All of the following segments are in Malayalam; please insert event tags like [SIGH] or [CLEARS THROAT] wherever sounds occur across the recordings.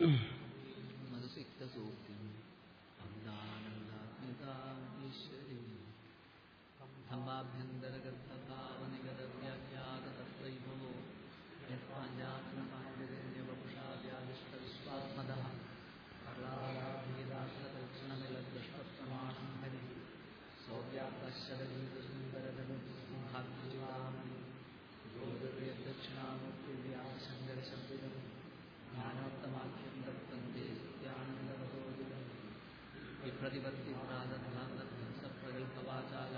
Mm. [CLEARS THROAT] വിപ്രതിപത്തിപ്രാതധ്യാന്തധ്വംസപ്രഗൽഭവാചാല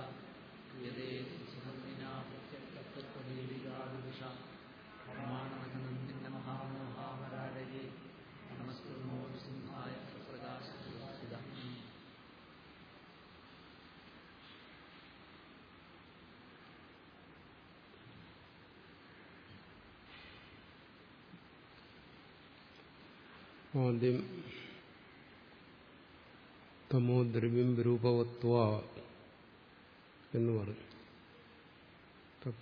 ക്രിയതേ സുഹന്ദിനാ പ്രത്യക്തത്വദീപികാവിദുഷ പ്രമാണനന്ദിന്ന മഹാമോഹാമരാടയേ നമസ്കുർമോ സിംഹായ പ്രകാശിത ആദ്യം തമോ ദ്രവ്യം രൂപവത്വ എന്ന് പറഞ്ഞു.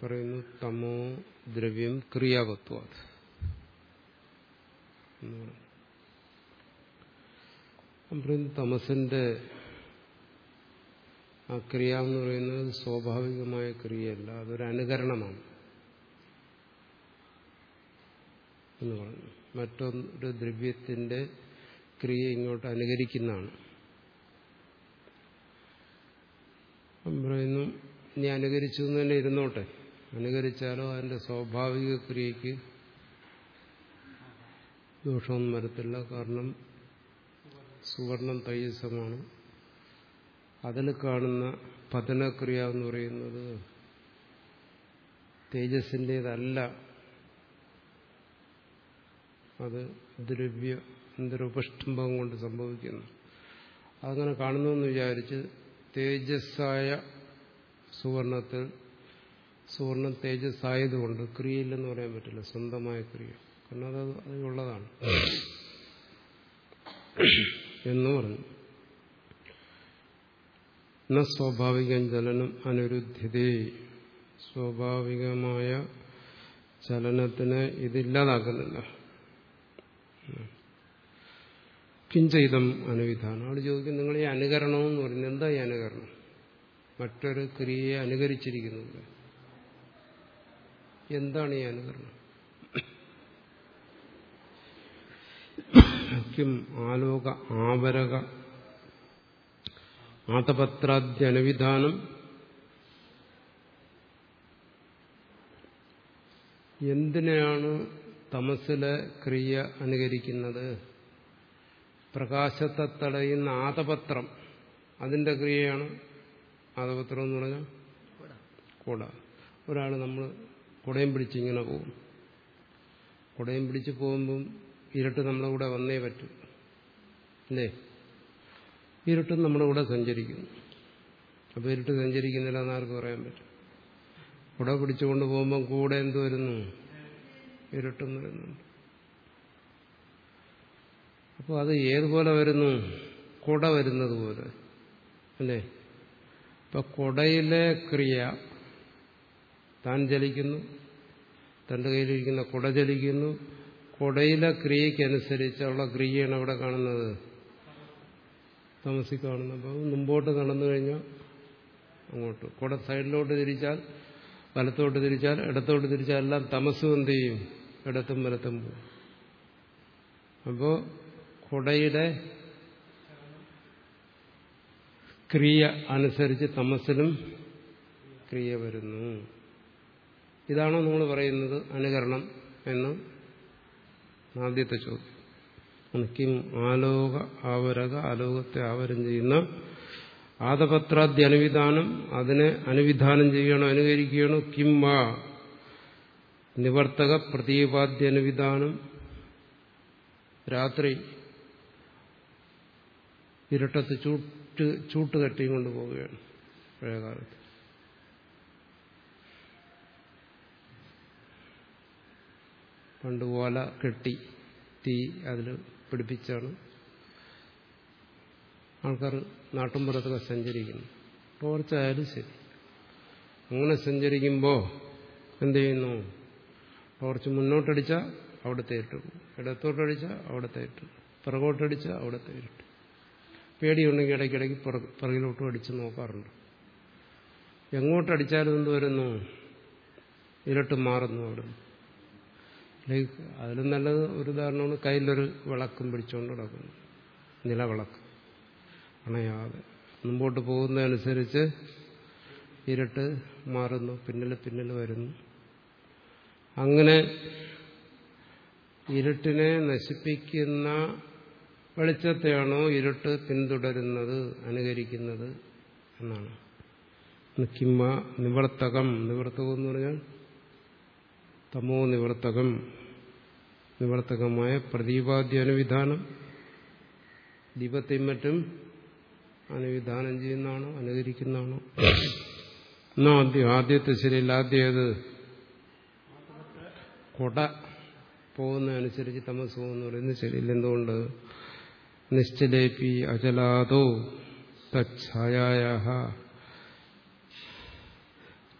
പറയുന്നു തമോ ദ്രവ്യം ക്രിയാവത്വ തമസിന്റെ ആ ക്രിയ എന്ന് പറയുന്നത് സ്വാഭാവികമായ ക്രിയയല്ല അതൊരു അനുകരണമാണ് എന്ന് പറഞ്ഞു. മറ്റൊരു ദ്രവ്യത്തിന്റെ ക്രിയ ഇങ്ങോട്ട് അനുകരിക്കുന്നതാണ്. പറയുന്നു ഇനി അനുകരിച്ചു എന്ന് തന്നെ ഇരുന്നോട്ടെ. അനുകരിച്ചാലോ അതിന്റെ സ്വാഭാവിക ക്രിയക്ക് ദോഷമൊന്നും വരത്തില്ല. കാരണം സുവർണം തൈജസമാണ് അതിൽ കാണുന്ന പതനക്രിയ എന്ന് പറയുന്നത് തേജസ്സിന്റെതല്ല അത് ദ്രവ്യ അന്തരോപഷ്ടംഭം കൊണ്ട് സംഭവിക്കുന്നു. അതങ്ങനെ കാണുന്നു എന്ന് വിചാരിച്ച് തേജസ്സായ സുവർണത്തിൽ സുവർണം തേജസ്സായതുകൊണ്ട് ക്രിയയില്ലെന്ന് പറയാൻ പറ്റില്ല. സ്വന്തമായ ക്രിയ. കാരണം അത് അതിനുള്ളതാണ് എന്ന് പറഞ്ഞു. ന സ്വാഭാവികം ചലനം അനുരുദ്ധ്യതേ. സ്വാഭാവികമായ ചലനത്തിന് ഇതില്ലാതാക്കുന്നില്ല. കിഞ്ചയിതം അനുവിധാനം അവിടെ ചോദിക്കും നിങ്ങൾ ഈ അനുകരണം എന്ന് പറയുന്നത് എന്താ ഈ അനുകരണം? മറ്റൊരു ക്രിയയെ അനുകരിച്ചിരിക്കുന്നുണ്ട്. എന്താണ് ഈ അനുകരണം? കിം ആലോക ആവരക ആതപത്രാദ്യനുവിധാനം എന്തിനാണ് തമസിലെ ക്രിയ അനുകരിക്കുന്നത്? പ്രകാശത്തെ തടയുന്ന ആതപത്രം അതിന്റെ ക്രിയയാണ് ആതപത്രം എന്ന് പറഞ്ഞാൽ കുട. ഒരാൾ നമ്മൾ കുടയും പിടിച്ചിങ്ങനെ പോകും കുടയും പിടിച്ച് പോകുമ്പം ഇരുട്ട് നമ്മുടെ കൂടെ വന്നേ പറ്റും. അല്ലേ? ഇരുട്ടും നമ്മുടെ കൂടെ സഞ്ചരിക്കുന്നു അപ്പോൾ ഇരുട്ട് സഞ്ചരിക്കുന്നില്ല എന്ന് ആർക്ക് പറയാൻ പറ്റും. കുട പിടിച്ചുകൊണ്ട് പോകുമ്പം കൂടെ എന്ത് വരുന്നു? ഇരുട്ടും വരുന്നുണ്ട്. അപ്പോൾ അത് ഏതുപോലെ വരുന്നു? കുട വരുന്നത് പോലെ. അല്ലേ? ഇപ്പൊ കുടയിലെ ക്രിയ താൻ ജലിക്കുന്നു തന്റെ കയ്യിലിരിക്കുന്ന കുട ജലിക്കുന്നു. കുടയിലെ ക്രിയക്കനുസരിച്ചുള്ള ക്രിയയാണ് അവിടെ കാണുന്നത്. തമസി കാണുന്നത്. അപ്പോൾ മുമ്പോട്ട് നടന്നു കഴിഞ്ഞാൽ അങ്ങോട്ട്. കുട സൈഡിലോട്ട് തിരിച്ചാൽ വലത്തോട്ട് തിരിച്ചാൽ ഇടത്തോട്ട് തിരിച്ചാൽ എല്ലാം തമസും എന്ത് ചെയ്യും? ഇടത്തും വലത്തും പോകും. അപ്പോൾ കുടയുടെ ക്രിയ അനുസരിച്ച് തമസിലും ക്രിയ വരുന്നു. ഇതാണോ നമ്മൾ പറയുന്നത് അനുകരണം എന്ന്? ആദ്യത്തെ ചോദ്യം. കിം ആലോക ആവരക ആലോകത്തെ ആവരം ചെയ്യുന്ന ആദപത്രാദ്യ അനുവിധാനം അതിനെ അനുവിധാനം ചെയ്യണോ അനുകരിക്കുകയാണോ? കിം വാ. നിവർത്തക പ്രതീപാദ്യ അനുവിധാനം. രാത്രി ഇരട്ടത്ത് ചൂട്ട് ചൂട്ട് കെട്ടിയും കൊണ്ട് പോവുകയാണ് പഴയകാലത്ത്. പണ്ട് ഓല കെട്ടി തീ അതിൽ പിടിപ്പിച്ചാണ് ആൾക്കാർ നാട്ടുമ്പുറത്തൊക്കെ സഞ്ചരിക്കുന്നു ടോർച്ചായാലും ശരി. അങ്ങനെ സഞ്ചരിക്കുമ്പോൾ എന്ത് ചെയ്യുന്നു? ടോർച്ച് മുന്നോട്ടടിച്ചാൽ അവിടുത്തെ ഇട്ട്. ഇടത്തോട്ടടിച്ചാൽ അവിടുത്തെ ഇട്ട്. പിറകോട്ടടിച്ചാൽ അവിടുത്തെ ഇട്ട്. പേടിയുണ്ടെങ്കിൽ ഇടയ്ക്കിടയ്ക്ക് പിറകിലോട്ടും അടിച്ചു നോക്കാറുണ്ട്. എങ്ങോട്ടടിച്ചാലും എന്ത് വരുന്നു? ഇരട്ട് മാറുന്നു അവിടെ. അതിലും നല്ലത് ഒരു ഉദാഹരണമാണ് കയ്യിലൊരു വിളക്കും പിടിച്ചുകൊണ്ട് കിടക്കുന്നു നിലവിളക്ക്. അണയാതെ. മുമ്പോട്ട് പോകുന്നതനുസരിച്ച് ഇരട്ട് മാറുന്നു പിന്നിൽ പിന്നിൽ വരുന്നു. അങ്ങനെ ഇരുട്ടിനെ നശിപ്പിക്കുന്ന വെളിച്ചത്തെയാണോ ഇരുട്ട് പിന്തുടരുന്നത് അനുകരിക്കുന്നത് എന്നാണ്. കിമ്മ നിവർത്തകം നിവർത്തകം എന്ന് പറഞ്ഞാൽ തമോ നിവർത്തകം നിവർത്തകമായ പ്രദീപാദ്യ അനുവിധാനം ദീപത്തെയും മറ്റും അനുവിധാനം ചെയ്യുന്നതാണോ അനുകരിക്കുന്നതാണോ? എന്നാ ആദ്യം ആദ്യത്തെ ശരിയല്ല ആദ്യം ഏത്? കൊട പോകുന്നതനുസരിച്ച് തമസ് പോകുന്നു പറയുന്നത് ശരിയില്ല. എന്തുകൊണ്ട്? നിശ്ചലേപി അചലാതോ തച്ഛായായ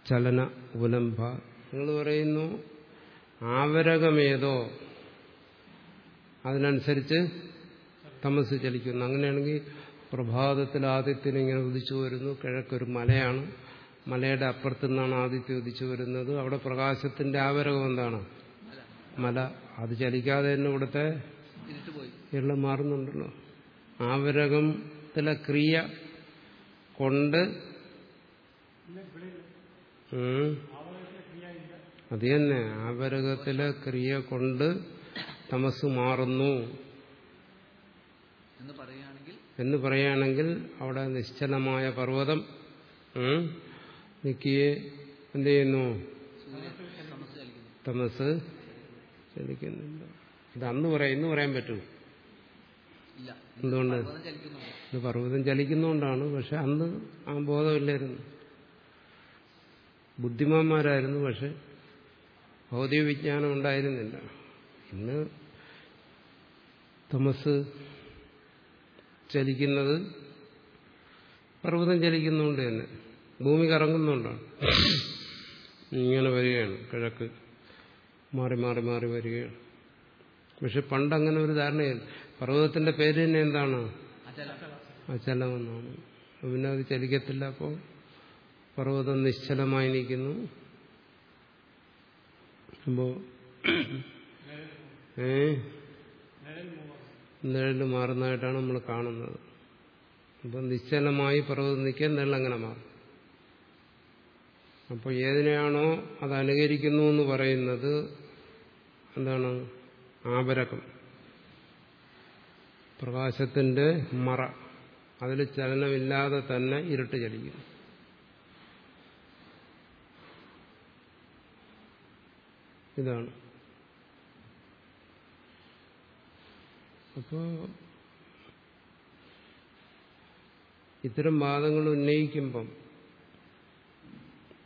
ചലന ഉപലംബ നിങ്ങൾ പറയുന്നു ആവരകമേതോ. അതിനനുസരിച്ച് തമസ് ചലിക്കുന്നു. അങ്ങനെയാണെങ്കിൽ പ്രഭാതത്തിൽ ആദിത്യൻ ഇങ്ങനെ ഉദിച്ചു വരുന്നു. കിഴക്കൊരു മലയാണ്. മലയുടെ അപ്പുറത്തു നിന്നാണ് ആദിത്യം ഉദിച്ചു വരുന്നത്. അവിടെ പ്രകാശത്തിന്റെ ആവരകം എന്താണ്? മല. അത് ചലിക്കാതെ തന്നെ ഇവിടുത്തെ എല്ലാം മാറുന്നുണ്ടല്ലോ. ആവരകത്തിലെ ക്രിയ കൊണ്ട്. അത് തന്നെ. ആവരകത്തിലെ ക്രിയ കൊണ്ട് തമസ് മാറുന്നു. എന്ന് പറയുകയാണെങ്കിൽ അവിടെ നിശ്ചലമായ പർവതം നിക്കിയെ എന്ത് ചെയ്യുന്നു? തമസ് ചലിക്കുന്നു. തമസ് ചലിക്കുന്നില്ല ഇത് അന്ന് പറയാം ഇന്ന് പറയാൻ പറ്റൂ. ഇല്ല. എന്തുകൊണ്ട്? ചലിക്കുന്നുണ്ട് ഇത് പർവതം ചലിക്കുന്നതുകൊണ്ടാണ് പക്ഷെ അന്ന് ആ ബോധമില്ലായിരുന്നു. ബുദ്ധിമാന്മാരായിരുന്നു പക്ഷെ ഭൗതിക വിജ്ഞാനം ഉണ്ടായിരുന്നില്ല. ഇന്ന് തമസ് ചലിക്കുന്നത് പർവതം ചലിക്കുന്നതുകൊണ്ട് തന്നെ. ഭൂമി കറങ്ങുന്നുകൊണ്ടാണ് ഇങ്ങനെ വരികയാണ്. കിഴക്ക് മാറി മാറി മാറി വരികയാണ്. പക്ഷെ പണ്ടങ്ങനെ ഒരു ധാരണയില്ല പർവതത്തിന്റെ പേര് തന്നെ എന്താണ്? അചല അചലമെന്നാണ്. പിന്നെ അത് ചലിക്കത്തില്ല. അപ്പോൾ പർവതം നിശ്ചലമായി നിൽക്കുന്നു. അപ്പോ ഏ? നിഴൽ മാറുന്നതായിട്ടാണ് നമ്മൾ കാണുന്നത്. അപ്പം നിശ്ചലമായി പർവതം നിൽക്കാൻ നിഴലങ്ങനെ മാറും. അപ്പോൾ ഏതിനെയാണോ അത് അനുകരിക്കുന്നു എന്ന് പറയുന്നത് എന്താണ്? ആപരകം പ്രകാശത്തിന്റെ മറ. അതിൽ ചലനമില്ലാതെ തന്നെ ഇരുട്ട് ചലിക്കുന്നു. ഇതാണ്. അപ്പോ ഇത്തരം വാദങ്ങൾ ഉന്നയിക്കുമ്പം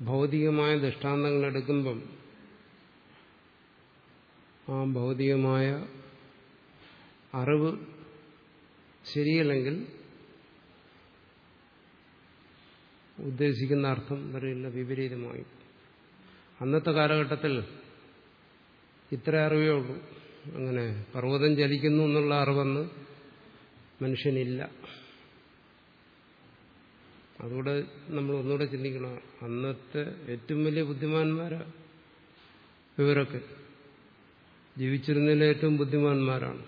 ഭൗതികമായ ദൃഷ്ടാന്തങ്ങൾ എടുക്കുമ്പം ആ ഭൗതികമായ അറിവ് ശരിയല്ലെങ്കിൽ ഉദ്ദേശിക്കുന്ന അർത്ഥം വരെയില്ല വിപരീതമായി. അന്നത്തെ കാലഘട്ടത്തിൽ ഇത്ര അറിവേ ഉള്ളൂ. അങ്ങനെ പർവതം ചലിക്കുന്നു എന്നുള്ള അറിവെന്ന് മനുഷ്യനില്ല. അതുകൂടെ നമ്മൾ ഒന്നുകൂടെ ചിന്തിക്കണം. അന്നത്തെ ഏറ്റവും വലിയ ബുദ്ധിമാന്മാരാ ഇവരൊക്കെ. ജീവിച്ചിരുന്നതിൽ ഏറ്റവും ബുദ്ധിമാന്മാരാണ്.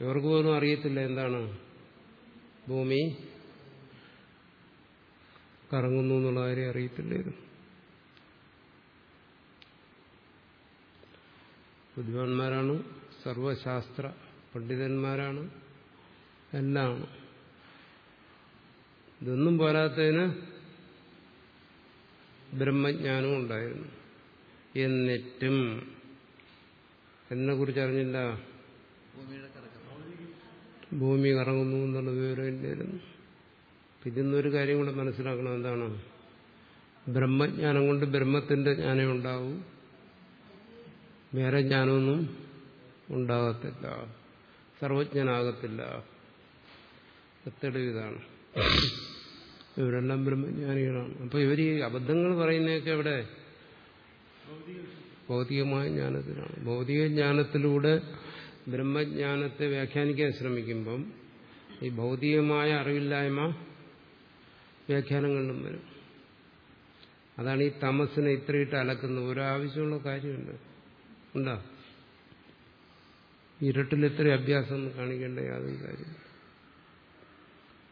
ഇവർക്ക് പോലും അറിയത്തില്ല എന്താണ് ഭൂമി കറങ്ങുന്നു എന്നുള്ള കാര്യം അറിയത്തില്ലായിരുന്നു ബുദ്ധിമാന്മാരാണ് സർവശാസ്ത്ര പണ്ഡിതന്മാരാണ് എല്ലാം. ഇതൊന്നും പോരാത്തതിന് ബ്രഹ്മജ്ഞാനവും ഉണ്ടായിരുന്നു. എന്നിട്ടും എന്നെ കുറിച്ച് അറിഞ്ഞില്ല ഭൂമി കറങ്ങുന്നു എന്നുള്ള വിവരം ഇല്ലായിരുന്നു ഇതിന്നൊരു കാര്യം കൂടെ മനസ്സിലാക്കണം എന്താണ്? ബ്രഹ്മജ്ഞാനം കൊണ്ട് ബ്രഹ്മത്തിന്റെ ജ്ഞാനം ഉണ്ടാവും. വേറെ ജ്ഞാനമൊന്നും ഉണ്ടാകത്തില്ല. സർവജ്ഞനാകത്തില്ല. തെളിവിതാണ് ഇവരെല്ലാം ബ്രഹ്മജ്ഞാനികളാണ്. അപ്പൊ ഇവർ ഈ അബദ്ധങ്ങൾ പറയുന്നതൊക്കെ എവിടെ? ഭൗതികമായ ജ്ഞാനത്തിലാണ്. ഭൗതിക ജ്ഞാനത്തിലൂടെ ബ്രഹ്മജ്ഞാനത്തെ വ്യാഖ്യാനിക്കാൻ ശ്രമിക്കുമ്പം ഈ ഭൗതികമായ അറിവില്ലായ്മ വ്യാഖ്യാനങ്ങളിലും വരും. അതാണ് ഈ തമസിനെ ഇത്രയിട്ട് അലക്കുന്ന ഒരാവശ്യമുള്ള കാര്യമുണ്ട്. ഉണ്ടാ? ഇരുട്ടിൽ ഇത്ര അഭ്യാസം കാണിക്കേണ്ട യാതൊരു കാര്യം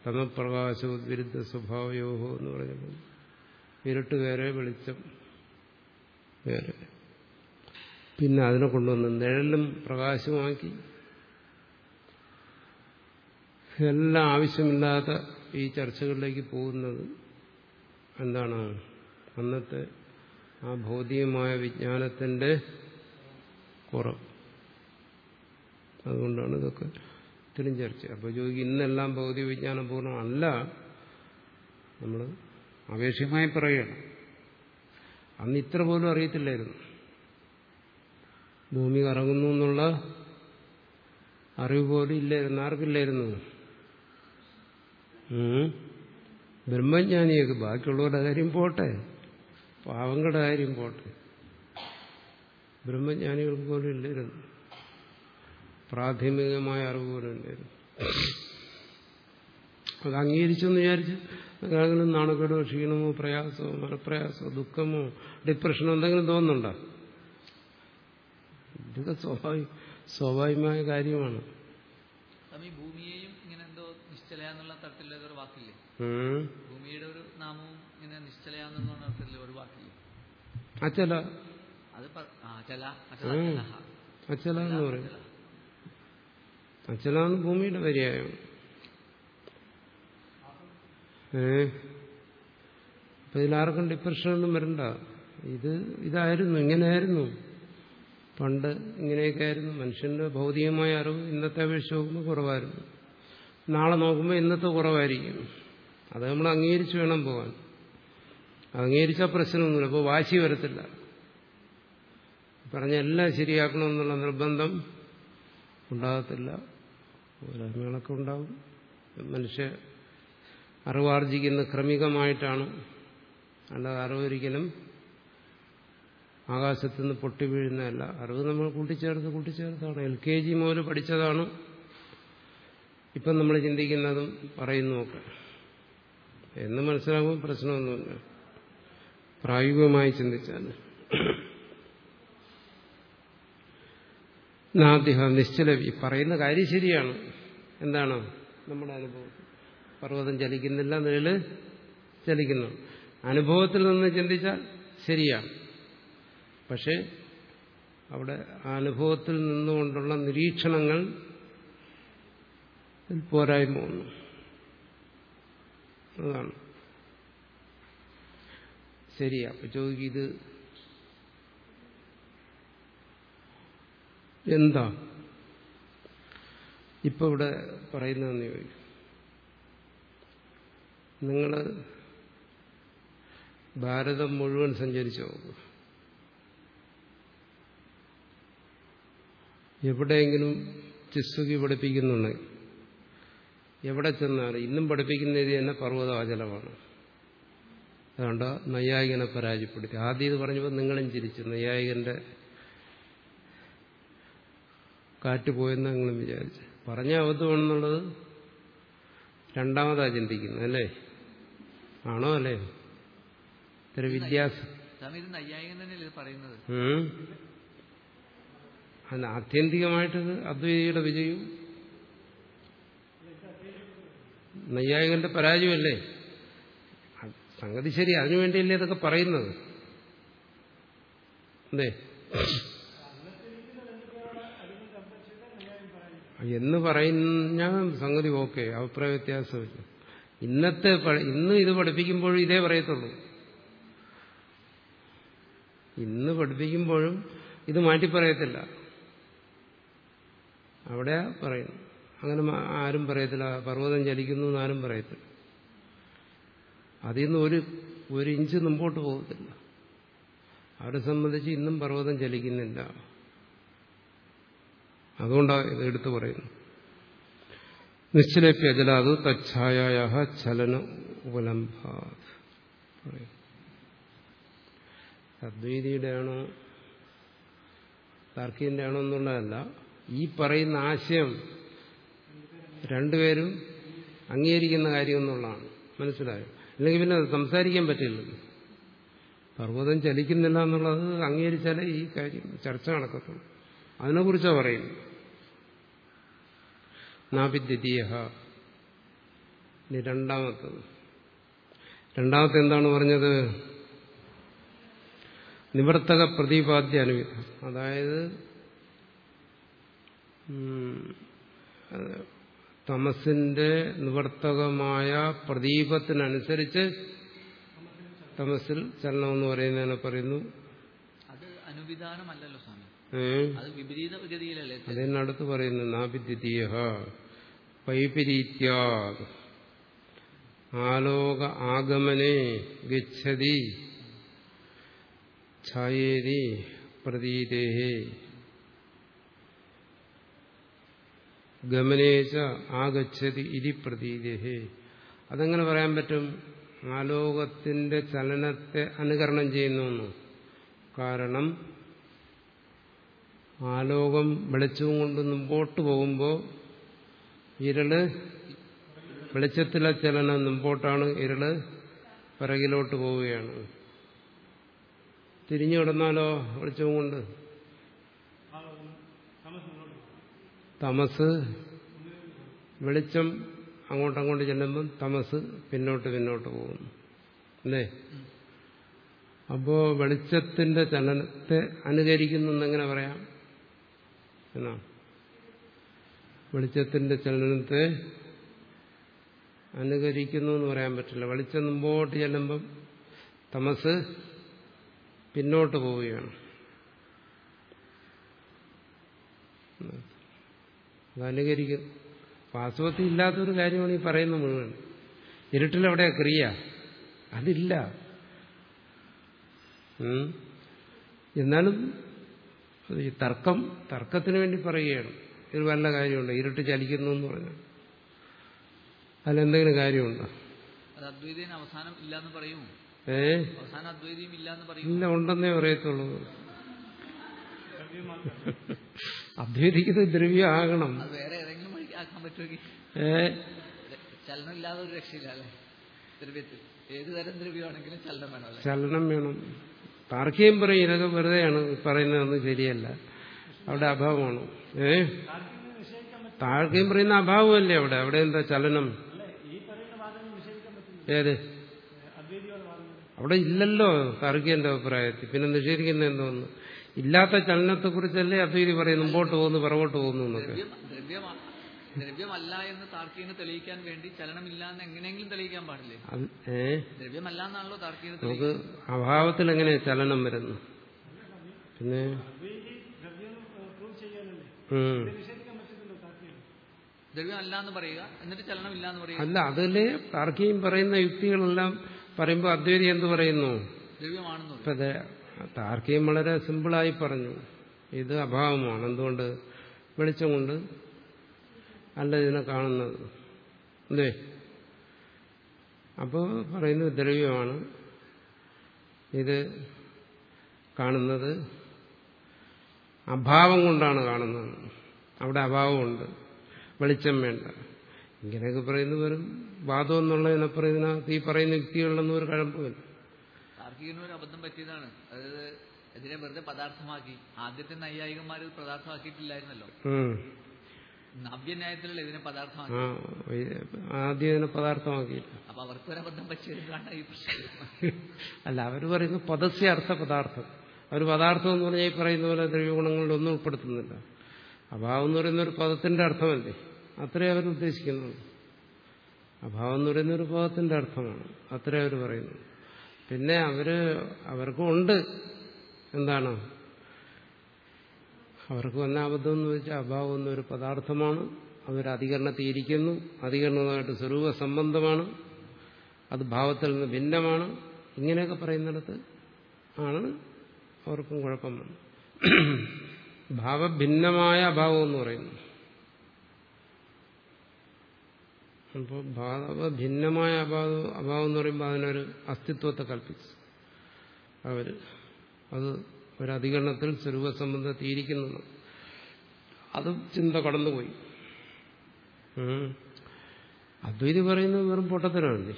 തമപ്രകാശോദ്വിരുദ്ധ സ്വഭാവയോഹോ എന്ന് പറഞ്ഞപ്പോൾ ഇരുട്ട് വേറെ വെളിച്ചം വേറെ. പിന്നെ അതിനെ കൊണ്ടുവന്ന് നിഴലും പ്രകാശമാക്കി എല്ലാം ആവശ്യമില്ലാത്ത ഈ ചർച്ചകളിലേക്ക് പോകുന്നത് എന്താണ്? അന്നത്തെ ആ ഭൗതികമായ വിജ്ഞാനത്തിന്റെ കുറവ്. അതുകൊണ്ടാണ് ഇതൊക്കെ ഇത്തരം ചർച്ച. അപ്പോൾ ചോദിക്കും ഇന്നെല്ലാം ഭൗതിക വിജ്ഞാനം പൂർണമല്ല? നമ്മൾ ആവേശമായി പറയണം. അന്ന് ഇത്ര പോലും അറിയത്തില്ലായിരുന്നു. ഭൂമി കറങ്ങുന്നു എന്നുള്ള അറിവ് പോലും ഇല്ലായിരുന്നു. ആർക്കില്ലായിരുന്നു. ബ്രഹ്മജ്ഞാനിയൊക്കെ ബാക്കിയുള്ളവരുടെ കാര്യം പോട്ടെ. പാവങ്ങളുടെ കാര്യം പോട്ടെ. ബ്രഹ്മജ്ഞാനികൾക്ക് പോലും ഇല്ലായിരുന്നു. പ്രാഥമികമായ അറിവ് പോലും ഇല്ലായിരുന്നു. അത് അംഗീകരിച്ചു എന്ന് വിചാരിച്ച് ആരെങ്കിലും നാണക്കേടോ ക്ഷീണമോ പ്രയാസമോ? മനപ്രയാസമോ ദുഃഖമോ? ഡിപ്രഷനോ എന്തെങ്കിലും തോന്നുന്നുണ്ടോ? ഇതൊക്കെ സ്വാഭാവിക സ്വാഭാവികമായ കാര്യമാണ്. ഭൂമിയെയും ഇങ്ങനെ എന്തോ നിശ്ചല എന്നുള്ള തരത്തിലുള്ള ഒരു വാക്കില്ലേ ഭൂമിയുടെ ഒരു നാമവും ഇങ്ങനെ നിശ്ചല എന്നുള്ള അർത്ഥത്തിലുള്ള ഒരു വാക്കില്ലേ? അച്ചല. അത്. അച്ചല. എന്ന് പറയും. അച്ചലാണ് ഭൂമിയുടെ പര്യായം. ഏ? അപ്പൊ ഇതിലാർക്കും ഡിപ്രഷനൊന്നും വരണ്ട. ഇത് ഇതായിരുന്നു ഇങ്ങനെയായിരുന്നു. പണ്ട് ഇങ്ങനെയൊക്കെ ആയിരുന്നു മനുഷ്യന്റെ ഭൗതികമായ അറിവ് ഇന്നത്തെ അപേക്ഷിച്ച് നോക്കുമ്പോൾ കുറവായിരുന്നു. നാളെ നോക്കുമ്പോൾ ഇന്നത്തെ കുറവായിരിക്കും. അത് നമ്മൾ അംഗീകരിച്ച് വേണം പോകാൻ. അംഗീകരിച്ചാൽ പ്രശ്നമൊന്നുമില്ല. ഇപ്പോൾ വാശി വരത്തില്ല. പറഞ്ഞ എല്ലാം ശരിയാക്കണമെന്നുള്ള നിർബന്ധം ഉണ്ടാകത്തില്ല. പോരായ്മകളൊക്കെ ഉണ്ടാവും. മനുഷ്യ അറിവാർജിക്കുന്ന ക്രമികമായിട്ടാണ് അല്ലാതെ അറിവൊരിക്കലും ആകാശത്തു നിന്ന് പൊട്ടി വീഴുന്നതല്ല. അറിവ് നമ്മൾ കൂട്ടിച്ചേർത്ത് കൂട്ടിച്ചേർത്താണ്. എൽ കെ ജി മുതൽ പഠിച്ചതാണ്. ഇപ്പം നമ്മൾ ചിന്തിക്കുന്നതും പറയുന്നുമൊക്കെ എന്ന് മനസ്സിലാകുമ്പോൾ പ്രശ്നമൊന്നുമില്ല. പ്രായോഗികമായി ചിന്തിച്ചാൽ. നാദ്യഹ നിശ്ചലവി. പറയുന്ന കാര്യം ശരിയാണ്. എന്താണ് നമ്മുടെ അനുഭവം? പർവതം ചലിക്കുന്നില്ല നിഴൽ ചലിക്കുന്നു. അനുഭവത്തിൽ നിന്ന് ചിന്തിച്ചാൽ ശരിയാണ്. പക്ഷെ അവിടെ അനുഭവത്തിൽ നിന്നുകൊണ്ടുള്ള നിരീക്ഷണങ്ങൾ പോരായ്മ വന്നു. അതാണ്. ശരിയാ. അപ്പൊ ചോദിക്കും ഇത് എന്താ? ഇപ്പൊ ഇവിടെ പറയുന്നതെന്ന് ചോദിക്കും. നിങ്ങൾ ഭാരതം മുഴുവൻ സഞ്ചരിച്ചു? നോക്കുക എവിടെയെങ്കിലും ചിസ്സുകി പഠിപ്പിക്കുന്നുണ്ട്. എവിടെ ചെന്നാലും ഇന്നും പഠിപ്പിക്കുന്ന രീതി തന്നെ പർവതാചലമാണ് അതുകൊണ്ട് നൈയായികനെ പരാജയപ്പെടുത്തി. ആദ്യം ഇത് പറഞ്ഞപ്പോൾ നിങ്ങളും ചിരിച്ചു. നൈയായികന്റെ കാറ്റ് പോയെന്ന് നിങ്ങളും വിചാരിച്ചു. പറഞ്ഞ അബദ്ധമാണെന്നുള്ളത് രണ്ടാമതാ ചിന്തിക്കുന്നത് അല്ലേ? ആണോ അല്ലേ? ഇത്ര വിദ്യാസം പറയുന്നത്? അല്ല ആത്യന്തികമായിട്ടത് അദ്വൈതിയുടെ വിജയവും നൈയായികന്റെ പരാജയമല്ലേ? സംഗതി ശരി അതിനുവേണ്ടിയല്ലേ ഇതൊക്കെ പറയുന്നത്. അല്ലേ? എന്ന് പറയുന്ന സംഗതി ഓക്കെ അഭിപ്രായ വ്യത്യാസമില്ല. ഇന്നത്തെ ഇന്ന് ഇത് പഠിപ്പിക്കുമ്പോഴും ഇതേ പറയത്തുള്ളൂ. ഇന്ന് പഠിപ്പിക്കുമ്പോഴും ഇത് മാറ്റി പറയത്തില്ല അവിടെ പറയുന്നു അങ്ങനെ ആരും പറയത്തില്ല. പർവതം ചലിക്കുന്നു എന്ന് ആരും പറയത്തില്ല. അതിൽ നിന്ന് ഒരു ഒരു ഇഞ്ച് മുമ്പോട്ട് പോകത്തില്ല. അവരെ സംബന്ധിച്ച് ഇന്നും പർവതം ചലിക്കുന്നില്ല. അതുകൊണ്ടാണ് ഇത് എടുത്തു പറയുന്നു. നിശ്ചലേ അജലാതു തച്ഛായ ചലന പറയുന്നു. അദ്വൈതിയുടെ ആണോ താർക്കികന്റെ ആണോ എന്നുള്ളതല്ല. ഈ പറയുന്ന ആശയം രണ്ടുപേരും അംഗീകരിക്കുന്ന കാര്യം എന്നുള്ളതാണ് മനസ്സിലായോ? അല്ലെങ്കിൽ പിന്നെ സംസാരിക്കാൻ പറ്റില്ല. പർവതം ചലിക്കുന്നില്ല എന്നുള്ളത് അംഗീകരിച്ചാലേ ഈ കാര്യം ചർച്ച നടക്കത്തുള്ളൂ. അതിനെക്കുറിച്ചാണ് പറയുന്നത്? നാഭിദ്വിതീയ ഇനി രണ്ടാമത്തത്. രണ്ടാമത്തെ എന്താണ് പറഞ്ഞത്? നിവർത്തക പ്രതിപാദ്യ അനുവിധം. അതായത് തമസിന്റെ നിവർത്തകമായ പ്രദീപത്തിനനുസരിച്ച് തമസിൽ ചലനം എന്ന് പറയുന്നതിനെ പറയുന്നു. അത് അനുവിധാനമല്ലല്ലോ സ്വാമി. അത് വിപരീത ഗതിയിലല്ലേ അതിനടുത്ത് പറയുന്നു നാഭിദ്വിതീയ വൈപരീത്യാ ആലോക ആഗമനെ ഗച്ഛതി ഛായേതി പ്രതീതേഹേ ഗമനേച്ച ആഗച്ഛതി ഇതി പ്രതീതേഹേ. അതെങ്ങനെ പറയാൻ പറ്റും ആലോകത്തിന്റെ ചലനത്തെ അനുകരണം ചെയ്യുന്നു കാരണം ആലോകം വെളിച്ചവും കൊണ്ട് മുമ്പോട്ട് പോകുമ്പോൾ ഇരൾ വെളിച്ചത്തിലെ ചലനം മുമ്പോട്ടാണ് ഇരൾ പിറകിലോട്ട് പോവുകയാണ്. തിരിഞ്ഞു കിടന്നാലോ വെളിച്ചവും കൊണ്ട്? തമസ് വെളിച്ചം അങ്ങോട്ടങ്ങോട്ട് ചെല്ലുമ്പം തമസ് പിന്നോട്ട് പിന്നോട്ട് പോകുന്നു. അല്ലേ? അപ്പോ വെളിച്ചത്തിന്റെ ചലനത്തെ അനുകരിക്കുന്നു എന്നെങ്ങനെ പറയാം? എന്നാ? വെളിച്ചത്തിന്റെ ചലനത്തെ അനുകരിക്കുന്നു എന്ന് പറയാൻ പറ്റില്ല. വെളിച്ചം മുമ്പോട്ട് ചെല്ലുമ്പം തമസ് പിന്നോട്ട് പോവുകയാണ്. അത് അനുകരിക്കും വാസ്തവത്തിൽ ഇല്ലാത്തൊരു കാര്യമാണ് ഈ പറയുന്നത് മുഴുവൻ. ഇരുട്ടിലെവിടെ ക്രിയ. അതില്ല. എന്നാലും ഈ തർക്കം തർക്കത്തിന് വേണ്ടി പറയുകയാണ്. ഇത് വല്ല കാര്യമുണ്ട്. ഇരുട്ട് ചലിക്കുന്നു എന്ന് പറഞ്ഞു അതിലെന്തെങ്കിലും കാര്യമുണ്ടോ? അവസാനം ഇല്ലാന്ന് ഏ? ഇല്ല ഉണ്ടെന്നേ പറയത്തുള്ളൂ. അദ്വൈതിക്കുന്നത് ദ്രവ്യമാകണം വേറെ ഏതെങ്കിലും വഴി ആക്കാൻ പറ്റുമെങ്കിൽ. ചലനമില്ലാതെ ഒരു രക്ഷയില്ല അല്ലേ? ദ്രവ്യത്തിൽ. ഏത് തരം ദ്രവ്യമാണെങ്കിലും ചലനം വേണം ചലനം വേണം. താർക്കികം പറയും ഇതൊക്കെ വെറുതെയാണ് പറയുന്നതൊന്നും ശരിയല്ല. അവിടെ അഭാവമാണ്. ഏ? താർക്കികം പറയുന്ന അഭാവമല്ലേ അവിടെ? അവിടെ എന്താ ചലനം? ഏത്? അവിടെ ഇല്ലല്ലോ താർക്കികന്റെ അഭിപ്രായത്തിൽ. പിന്നെ നിഷേധിക്കുന്ന എന്തോന്ന്? ഇല്ലാത്ത ചലനത്തെക്കുറിച്ചല്ലേ അദ്വൈതി പറയുന്നു മുമ്പോട്ട് പോകുന്നു പുറകോട്ട് പോകുന്നു എന്നൊക്കെ. ദ്രവ്യം ദ്രവ്യമ ദ്രവ്യമല്ല എന്ന് താർക്കികന് തെളിയിക്കാൻ വേണ്ടി ചലനമില്ല എന്ന് എങ്ങനെയെങ്കിലും തെളിയിക്കാൻ പാടില്ലേ? ദ്രവ്യമല്ല എന്നാണല്ലോ താർക്കികന് നമുക്ക് അഭാവത്തിൽ എങ്ങനെ ചലനം വരുന്നു? പിന്നെ? ഉം. ദ്രവ്യമല്ല എന്ന് പറയുക എന്നിട്ട് ചലനം ഇല്ല എന്ന് പറയുക. അല്ല അതിൽ താർക്കിയും പറയുന്ന യുക്തികളെല്ലാം പറയുമ്പോൾ അദ്വൈതി എന്ത് പറയുന്നു? ദ്രവ്യമാണെന്ന് താർക്കികം വളരെ സിമ്പിളായി പറഞ്ഞു ഇത് അഭാവമാണ് എന്തുകൊണ്ട് വെളിച്ചം കൊണ്ട് അല്ല ഇതിനെ കാണുന്നത്? അല്ലേ? അപ്പോൾ പറയുന്നത് ദ്രവ്യമാണ്. ഇത് കാണുന്നത് അഭാവം കൊണ്ടാണ് കാണുന്നത്. അവിടെ അഭാവമുണ്ട് വെളിച്ചം വേണ്ട. ഇങ്ങനെയൊക്കെ പറയുന്നവരും വാദം എന്നുള്ളതിനെ പറയുന്ന ഈ പറയുന്ന വ്യക്തികളിലൊന്നും ഒരു കഴമ്പുമില്ല. ഒരു അബദ്ധം പറ്റിയതാണ്. അതായത് ഇതിനെ വെറുതെ പദാർത്ഥമാക്കി. ആദ്യത്തെ നൈയായികന്മാർ ഇത് പദാർത്ഥമാക്കിയിട്ടില്ലായിരുന്നല്ലോ. നവ്യന്യായത്തിലല്ലേ ഇതിനെ പദാർത്ഥമാക്കി? ആദ്യം ഇതിനെ പദാർത്ഥമാക്കി അപ്പൊ അവർക്ക് ഒരു അബദ്ധം പറ്റിയതാണ് ഈ പ്രശ്നം. അല്ല അവർ പറയുന്നത് പദസ്യ അർത്ഥ പദാർത്ഥം. അവർ പദാർത്ഥം എന്ന് പറഞ്ഞാൽ ഈ പറയുന്ന പോലെ ദ്രവ്യഗുണങ്ങളിലൊന്നും ഉൾപ്പെടുത്തുന്നില്ല. അഭാവം എന്ന് പറയുന്ന ഒരു പദത്തിന്റെ അർത്ഥമല്ലേ? അത്രേ അവർ ഉദ്ദേശിക്കുന്നുള്ളൂ. അഭാവം എന്ന് പറയുന്ന ഒരു പദത്തിന്റെ അർത്ഥമാണ്. അത്രേ അവർ പറയുന്നത് പിന്നെ അവർ അവർക്കും ഉണ്ട്. എന്താണ്? അവർക്ക് വന്ന അബദ്ധം എന്ന് വെച്ചാൽ അഭാവം എന്നൊരു പദാർത്ഥമാണ്. അവർ അധികരണത്തിൽ ഇരിക്കുന്നു അധികരണമായിട്ട് സ്വരൂപ സംബന്ധമാണ് അത് ഭാവത്തിൽ നിന്ന് ഭിന്നമാണ്. ഇങ്ങനെയൊക്കെ പറയുന്നിടത്ത് ആണ് അവർക്കും കുഴപ്പം വന്നത്. ഭാവഭിന്നമായ അഭാവം എന്ന് പറയുന്നു. അപ്പോൾ ഭാവ ഭിന്നമായ അഭാവം അഭാവം എന്ന് പറയുമ്പോൾ അതിനൊരു അസ്തിത്വത്തെ കൽപ്പിച്ചു. അവർ അത് ഒരധികരണത്തിൽ സ്വരൂപസംബന്ധം തീരിക്കുന്നു അത് ചിന്ത കടന്നുപോയി. അദ്വൈതി പറയുന്നത് വെറും പൊട്ടത്തരമല്ലേ?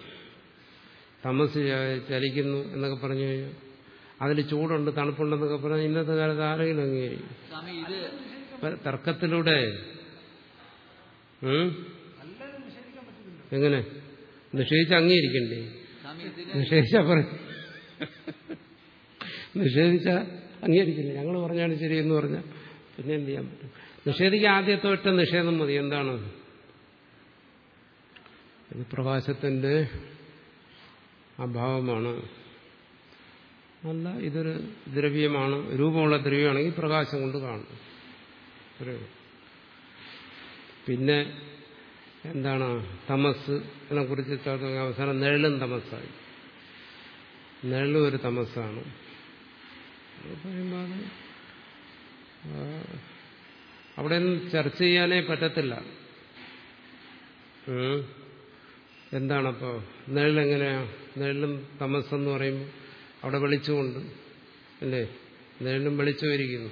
തമസ് ചലിക്കുന്നു എന്നൊക്കെ പറഞ്ഞു കഴിഞ്ഞാൽ അതിൽ ചൂടുണ്ട് തണുപ്പുണ്ടെന്നൊക്കെ പറഞ്ഞാൽ ഇന്നത്തെ കാലത്ത് ആരെങ്കിലും അംഗീകരിക്കും? തർക്കത്തിലൂടെ? എങ്ങനെ? നിഷേധിച്ച് അംഗീകരിക്കണ്ടേ? നിഷേധിച്ച പറഞ്ഞു നിഷേധിച്ചാ അംഗീകരിക്കില്ല ഞങ്ങൾ പറഞ്ഞാണ് ശരിയെന്ന് പറഞ്ഞാൽ പിന്നെ എന്ത് ചെയ്യാൻ പറ്റും? നിഷേധിക്കാൻ ആദ്യത്തെ ഒറ്റ നിഷേധം മതി. എന്താണ്? ഇത് പ്രകാശത്തിന്റെ അഭാവമാണ് അല്ല ഇതൊരു ദ്രവ്യമാണ്. രൂപമുള്ള ദ്രവ്യമാണെങ്കിൽ പ്രകാശം കൊണ്ട് കാണും. പിന്നെ എന്താണ് തമസ് എന്നെ കുറിച്ച് അവസാനം നിഴലും തമസ്സായി. നിഴലും ഒരു തമസ്സാണ്. പറയുമ്പോൾ അവിടെ ചർച്ച ചെയ്യാനേ പറ്റത്തില്ല. എന്താണപ്പോ? നിഴലെങ്ങനെയാ നിഴലും തമസ്സെന്ന് പറയുമ്പോൾ അവിടെ വെളിച്ചമുണ്ട് അല്ലേ? നിഴലും വെളിച്ചമിരിക്കുന്നു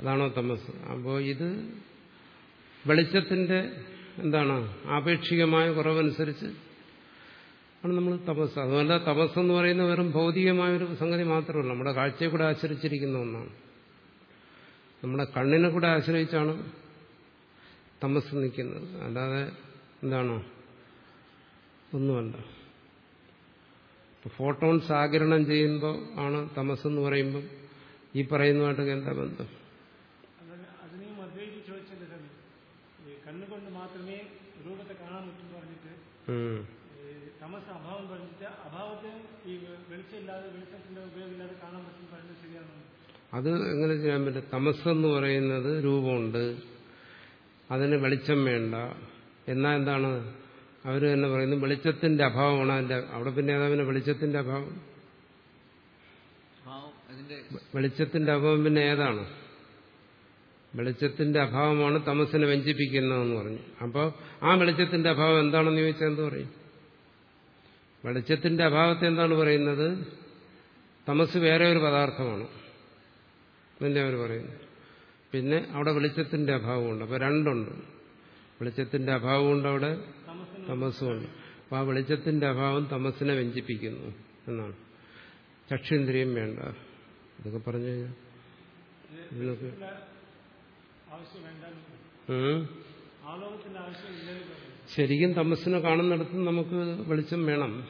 അതാണോ തമസ് അപ്പോൾ ഇത് വെളിച്ചത്തിന്റെ എന്താണ്? ആപേക്ഷികമായ കുറവനുസരിച്ച് ആണ് നമ്മൾ തപസ്. അതുമല്ല തപസ് എന്ന് പറയുന്ന വെറും ഭൗതികമായ ഒരു സംഗതി മാത്രമല്ല. നമ്മുടെ കാഴ്ചയെ കൂടെ ആശ്രയിച്ചിരിക്കുന്ന ഒന്നാണ്. നമ്മുടെ കണ്ണിനെ കൂടെ ആശ്രയിച്ചാണ് തമസ് നിൽക്കുന്നത്. അല്ലാതെ എന്താണ്? ഒന്നുമല്ല. ഫോട്ടോൺസ് ആകിരണം ചെയ്യുമ്പോൾ ആണ് തമസ് എന്ന് പറയുമ്പം ഈ പറയുന്നതുമായിട്ട് എന്താ ബന്ധം അതിന് അതിനെയും അദ്വൈതി ചോദിച്ചത് തന്നെ ഈ കണ്ണുകൊണ്ട് മാത്രമേ രൂപത്തെ കാണാൻ പറ്റും പറഞ്ഞിട്ട് ഉം. ഈ തമസ് അഭാവം പറഞ്ഞിട്ട് അഭാവത്തെ ഈ വെളിച്ചമില്ലാതെ വെളിച്ചത്തിന്റെ ഉപയോഗമില്ലാതെ കാണാൻ പറ്റും പറയുന്നത് ശരിയാണോ അത് എങ്ങനെ ചെയ്യാൻ പറ്റും? തമസ് എന്ന് പറയുന്നത് രൂപമുണ്ട്. അതിന് വെളിച്ചം വേണ്ട. എന്നാ എന്താണ്? അവർ തന്നെ പറയുന്നത് വെളിച്ചത്തിന്റെ അഭാവമാണ് അതിന്റെ അവിടെ പിന്നെ ഏതാ പിന്നെ വെളിച്ചത്തിന്റെ അഭാവം? വെളിച്ചത്തിന്റെ അഭാവം പിന്നെ ഏതാണ്? വെളിച്ചത്തിന്റെ അഭാവമാണ് തമസിനെ വഞ്ചിപ്പിക്കുന്നതെന്ന് പറഞ്ഞു. അപ്പോൾ ആ വെളിച്ചത്തിന്റെ അഭാവം എന്താണെന്ന് ചോദിച്ചാൽ എന്ത് പറയും? വെളിച്ചത്തിന്റെ അഭാവത്തെ എന്താണ് പറയുന്നത്? തമസ് വേറെ ഒരു പദാർത്ഥമാണ്. എന്നല്ലേ അവർ പറയുന്നത്. പിന്നെ അവിടെ വെളിച്ചത്തിന്റെ അഭാവമുണ്ട്. അപ്പോൾ രണ്ടുണ്ട്. വെളിച്ചത്തിന്റെ അഭാവമുണ്ട് അവിടെ തമസ്സുമുണ്ട്. അപ്പോൾ ആ വെളിച്ചത്തിന്റെ അഭാവം തമസിനെ വ്യഞ്ചിപ്പിക്കുന്നു എന്നാണ്. ചക്ഷേന്ദ്രിയം വേണ്ട. ഇതൊക്കെ പറഞ്ഞു കഴിഞ്ഞാൽ ശരിക്കും തമസ്സിനെ കാണുന്നിടത്ത് നമുക്ക് വെളിച്ചം വേണം.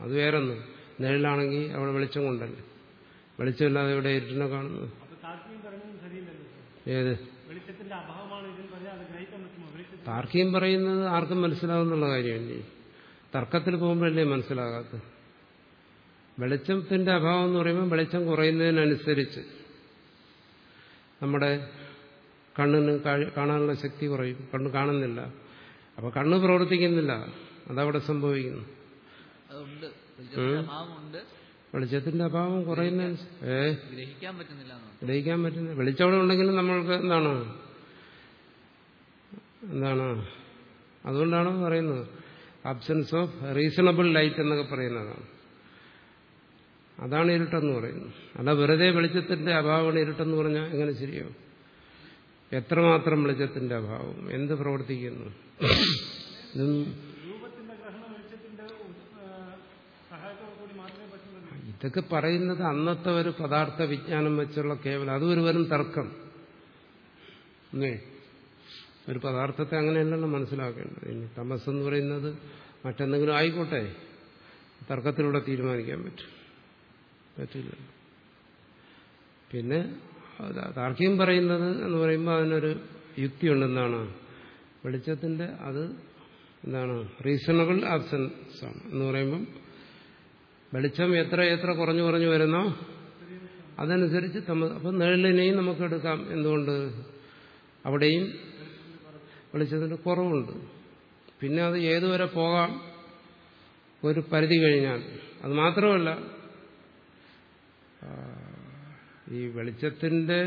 അത് വേറൊന്ന്. നിഴലാണെങ്കിൽ അവിടെ വെളിച്ചം കൊണ്ടല്ലേ. വെളിച്ചമില്ലാതെ ഇവിടെ ഇരുട്ടിനെ കാണുന്നു ഏത്? താർക്കികം പറയുന്നത് ആർക്കും മനസ്സിലാവുന്നുള്ള കാര്യമല്ലേ? തർക്കത്തിൽ പോകുമ്പോഴല്ലേ മനസ്സിലാകാത്ത വെളിച്ചത്തിന്റെ അഭാവം എന്ന് പറയുമ്പോൾ വെളിച്ചം കുറയുന്നതിനനുസരിച്ച്. നമ്മുടെ കണ്ണിന് കാണാനുള്ള ശക്തി കുറയും. കണ്ണ് കാണുന്നില്ല. അപ്പൊ കണ്ണ് പ്രവർത്തിക്കുന്നില്ല. അതവിടെ സംഭവിക്കുന്നു. വെളിച്ചത്തിന്റെ അഭാവം കുറയുന്ന ഏ? ഗ്രഹിക്കാൻ പറ്റുന്നില്ല വെളിച്ചവിടെ ഗ്രഹിക്കാൻ പറ്റുന്ന വെളിച്ചം അവിടെ ഉണ്ടെങ്കിലും നമ്മൾക്ക് എന്താണ്? എന്താണ്? അതുകൊണ്ടാണ് പറയുന്നത്. അബ്സെൻസ് ഓഫ് റീസണബിൾ ലൈറ്റ് എന്നൊക്കെ പറയുന്നതാണ്. അതാണ് ഇരുട്ടെന്ന് പറയുന്നത്. അല്ല വെറുതെ വെളിച്ചത്തിന്റെ അഭാവമാണ് ഇരുട്ടെന്ന് പറഞ്ഞാൽ എങ്ങനെ ശരിയോ എത്രമാത്രം വെളിച്ചത്തിന്റെ അഭാവം? എന്ത് പ്രവർത്തിക്കുന്നു? ഇതൊക്കെ പറയുന്നത് അന്നത്തെ ഒരു പദാർത്ഥ വിജ്ഞാനം വെച്ചുള്ള കേവലം അതും ഒരു വരും തർക്കം. ഒരു പദാർത്ഥത്തെ അങ്ങനെയല്ലല്ലോ മനസ്സിലാക്കേണ്ടത്. ഇനി തമസ് എന്ന് പറയുന്നത് മറ്റെന്തെങ്കിലും ആയിക്കോട്ടെ തർക്കത്തിലൂടെ തീരുമാനിക്കാൻ പറ്റും. പറ്റില്ല പിന്നെ താർക്കികം പറയുന്നത് എന്ന് പറയുമ്പോൾ അതിനൊരു യുക്തിയുണ്ടെന്നാണ്. വെളിച്ചത്തിന്റെ അത് എന്താണ്? റീസണബിൾ ആബ്സൻസ് ആണ്. എന്ന് പറയുമ്പം വെളിച്ചം എത്ര എത്ര കുറഞ്ഞു കുറഞ്ഞു വരുന്നോ അതനുസരിച്ച് അപ്പം നിഴലിനെയും നമുക്ക് എടുക്കാം. എന്തുകൊണ്ട്? അവിടെയും വെളിച്ചത്തിന്റെ കുറവുണ്ട്. പിന്നെ അത് ഏതുവരെ പോകാം? ഒരു പരിധി കഴിഞ്ഞാൽ. അത് മാത്രമല്ല ഈ വെളിച്ചത്തിന്റെ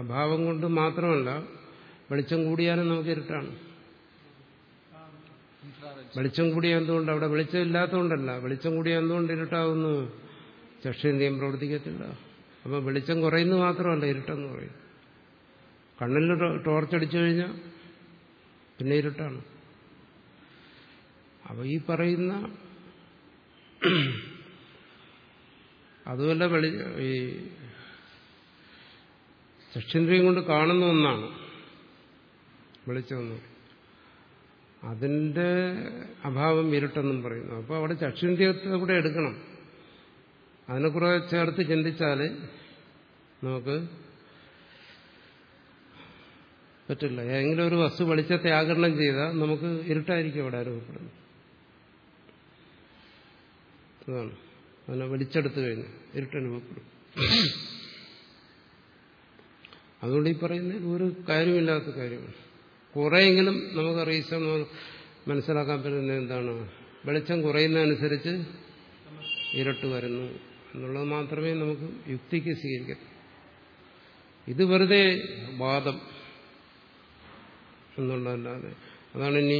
അഭാവം കൊണ്ട് മാത്രമല്ല വെളിച്ചം കൂടിയാലും നമുക്ക് ഇരുട്ടാണ്. വെളിച്ചം കൂടിയ എന്തുകൊണ്ട്? അവിടെ വെളിച്ചം ഇല്ലാത്തതുകൊണ്ടല്ല. വെളിച്ചം കൂടിയ എന്തുകൊണ്ട് ഇരുട്ടാവുന്നു? ചക്ഷേന്ദ്രിയം പ്രവർത്തിക്കത്തില്ല. അപ്പൊ വെളിച്ചം കുറയുന്നു മാത്രമല്ല ഇരുട്ടെന്ന് പറയും കണ്ണിൽ ടോർച്ച് അടിച്ചു കഴിഞ്ഞാൽ പിന്നെ ഇരുട്ടാണ്. അപ്പൊ ഈ പറയുന്ന അതുമല്ല വെളി ഈ ചക്ഷേന്ദ്രിയം കൊണ്ട് കാണുന്ന ഒന്നാണ് വെളിച്ചമൊന്നും. അതിന്റെ അഭാവം ഇരുട്ടെന്നും പറയുന്നു. അപ്പോൾ അവിടെ ചക്ഷുന്ദ്രിയത്തെ കൂടെ എടുക്കണം. അതിനെ കുറെ ചേർത്ത് ചിന്തിച്ചാൽ നമുക്ക് പറ്റില്ല. ഏതെങ്കിലും ഒരു വസ്തു വെളിച്ചത്തെ ആകരണം ചെയ്താൽ നമുക്ക് ഇരുട്ടായിരിക്കും അവിടെ അനുഭവപ്പെടുന്നത് അതാണ്. അതിനെ വലിച്ചെടുത്തു കഴിഞ്ഞു. ഇരുട്ടനുഭവപ്പെടും അതുകൊണ്ട് ഈ പറയുന്നത് ഒരു കാര്യമില്ലാത്ത കാര്യമാണ് കുറെയെങ്കിലും നമുക്ക് റീസൺ മനസ്സിലാക്കാൻ പറ്റുന്നത് എന്താണ്? വെളിച്ചം കുറയുന്നതനുസരിച്ച് ഇരട്ട് വരുന്നു എന്നുള്ളത് മാത്രമേ നമുക്ക് യുക്തിക്ക് സ്വീകരിക്കൂ. ഇത് വെറുതെ വാദം എന്നുള്ളതല്ലാതെ. അതാണ് ഇനി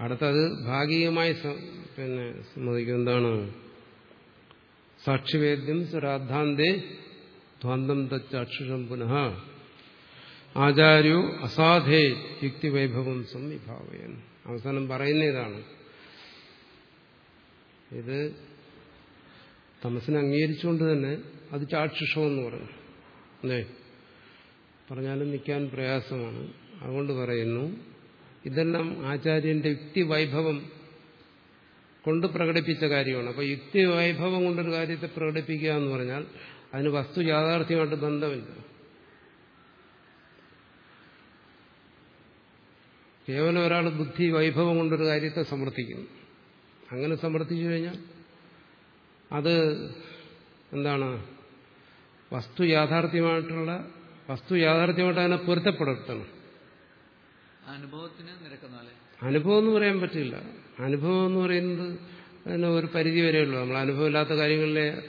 അടുത്തത് ഭാഗികമായി പിന്നെ സമ്മതിക്കും. എന്താണ്? സാക്ഷിവേദ്യം ശ്രാദ്ധാന്തേ ധ്വാന്തം തച്ചാക്ഷുഷം പുനഃ. ആചാര്യോ അസാധേ യുക്തിവൈഭവം സംവിഭാവയൻ. അവസാനം പറയുന്ന ഇതാണ്. ഇത് തമസിനെ അംഗീകരിച്ചുകൊണ്ട് തന്നെ അത് ചാക്ഷുഷമെന്ന് പറഞ്ഞു. അല്ലേ? പറഞ്ഞാലും നിൽക്കാൻ പ്രയാസമാണ്. അതുകൊണ്ട് പറയുന്നു ഇതെല്ലാം ആചാര്യന്റെ യുക്തി വൈഭവം കൊണ്ട് പ്രകടിപ്പിച്ച കാര്യമാണ്. അപ്പൊ യുക്തിവൈഭവം കൊണ്ടൊരു കാര്യത്തെ പ്രകടിപ്പിക്കുക എന്ന് പറഞ്ഞാൽ അതിന് വസ്തു യാഥാർത്ഥ്യമായിട്ട് ബന്ധമില്ല. കേവലം ഒരാൾ ബുദ്ധി വൈഭവം കൊണ്ടൊരു കാര്യത്തെ സമർത്ഥിക്കുന്നു അങ്ങനെ സമർത്ഥിച്ചു കഴിഞ്ഞാൽ അത് എന്താണ്? വസ്തു യാഥാർത്ഥ്യമായിട്ടുള്ള വസ്തു യാഥാർത്ഥ്യമായിട്ട് അതിനെ പൊരുത്തപ്പെടുത്തണം. അനുഭവം എന്ന് പറയാൻ പറ്റില്ല. അനുഭവം എന്ന് പറയുന്നത് പിന്നെ ഒരു പരിധി വരെ വരെയുള്ളൂ നമ്മൾ അനുഭവമില്ലാത്ത കാര്യങ്ങളിലെ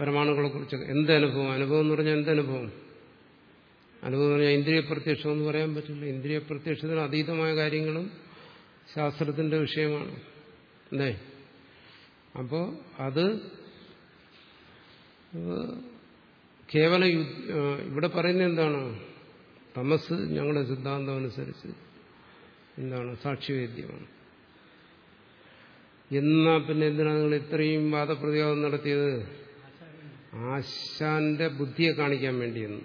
പരമാണുക്കളെ കുറിച്ച് എന്ത് അനുഭവം? അനുഭവം എന്ന് പറഞ്ഞാൽ എന്ത് അനുഭവം? അനുഭവം എന്ന് പറഞ്ഞാൽ ഇന്ദ്രിയ പ്രത്യക്ഷം എന്ന് പറയാൻ പറ്റില്ല. ഇന്ദ്രിയ പ്രത്യക്ഷത്തിന് അതീതമായ കാര്യങ്ങളും ശാസ്ത്രത്തിന്റെ വിഷയമാണ്. അല്ലേ? അപ്പോൾ അത് കേവലം ഇവിടെ പറയുന്നത് എന്താണ്? തമസ് ഞങ്ങളുടെ സിദ്ധാന്തം അനുസരിച്ച് എന്താണ്? സാക്ഷിവേദ്യമാണ് എന്നാ പിന്നെ എന്തിനാണ് നിങ്ങൾ ഇത്രയും വാദപ്രതിവാദം നടത്തിയത്? ആശാന്റെ ബുദ്ധിയെ കാണിക്കാൻ വേണ്ടിയെന്ന്.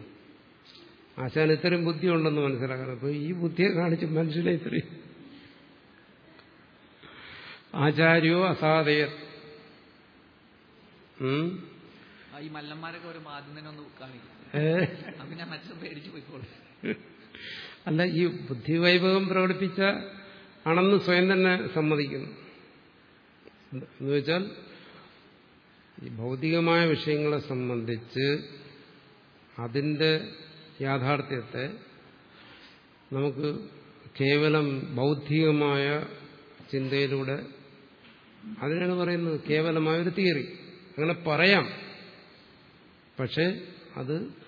ആശാൻ ഇത്രയും ബുദ്ധിയുണ്ടെന്ന് മനസ്സിലാക്കണം. അപ്പൊ ഈ ബുദ്ധിയെ കാണിച്ച് മനുഷ്യനെ ഇത്രയും. ആചാര്യോ അസാധയ. ഈ മല്ലന്മാരൊക്കെ ഒരു ആദ്യം തന്നെ ഒന്ന് കാണിക്കും മനുഷ്യൻ പേടിച്ചു പോയിക്കോളും. അല്ല ഈ ബുദ്ധിവൈഭവം പ്രകടിപ്പിച്ച ആണെന്ന് സ്വയം തന്നെ സമ്മതിക്കുന്നു. എന്ന് വെച്ചാൽ ഈ ഭൗതികമായ വിഷയങ്ങളെ സംബന്ധിച്ച് അതിന്റെ യാഥാർത്ഥ്യത്തെ നമുക്ക് കേവലം ബൗദ്ധികമായ ചിന്തയിലൂടെ അതിനാണ് പറയുന്നത് കേവലമായ ഒരു തിയറി. അങ്ങനെ പറയാം. പക്ഷെ അത്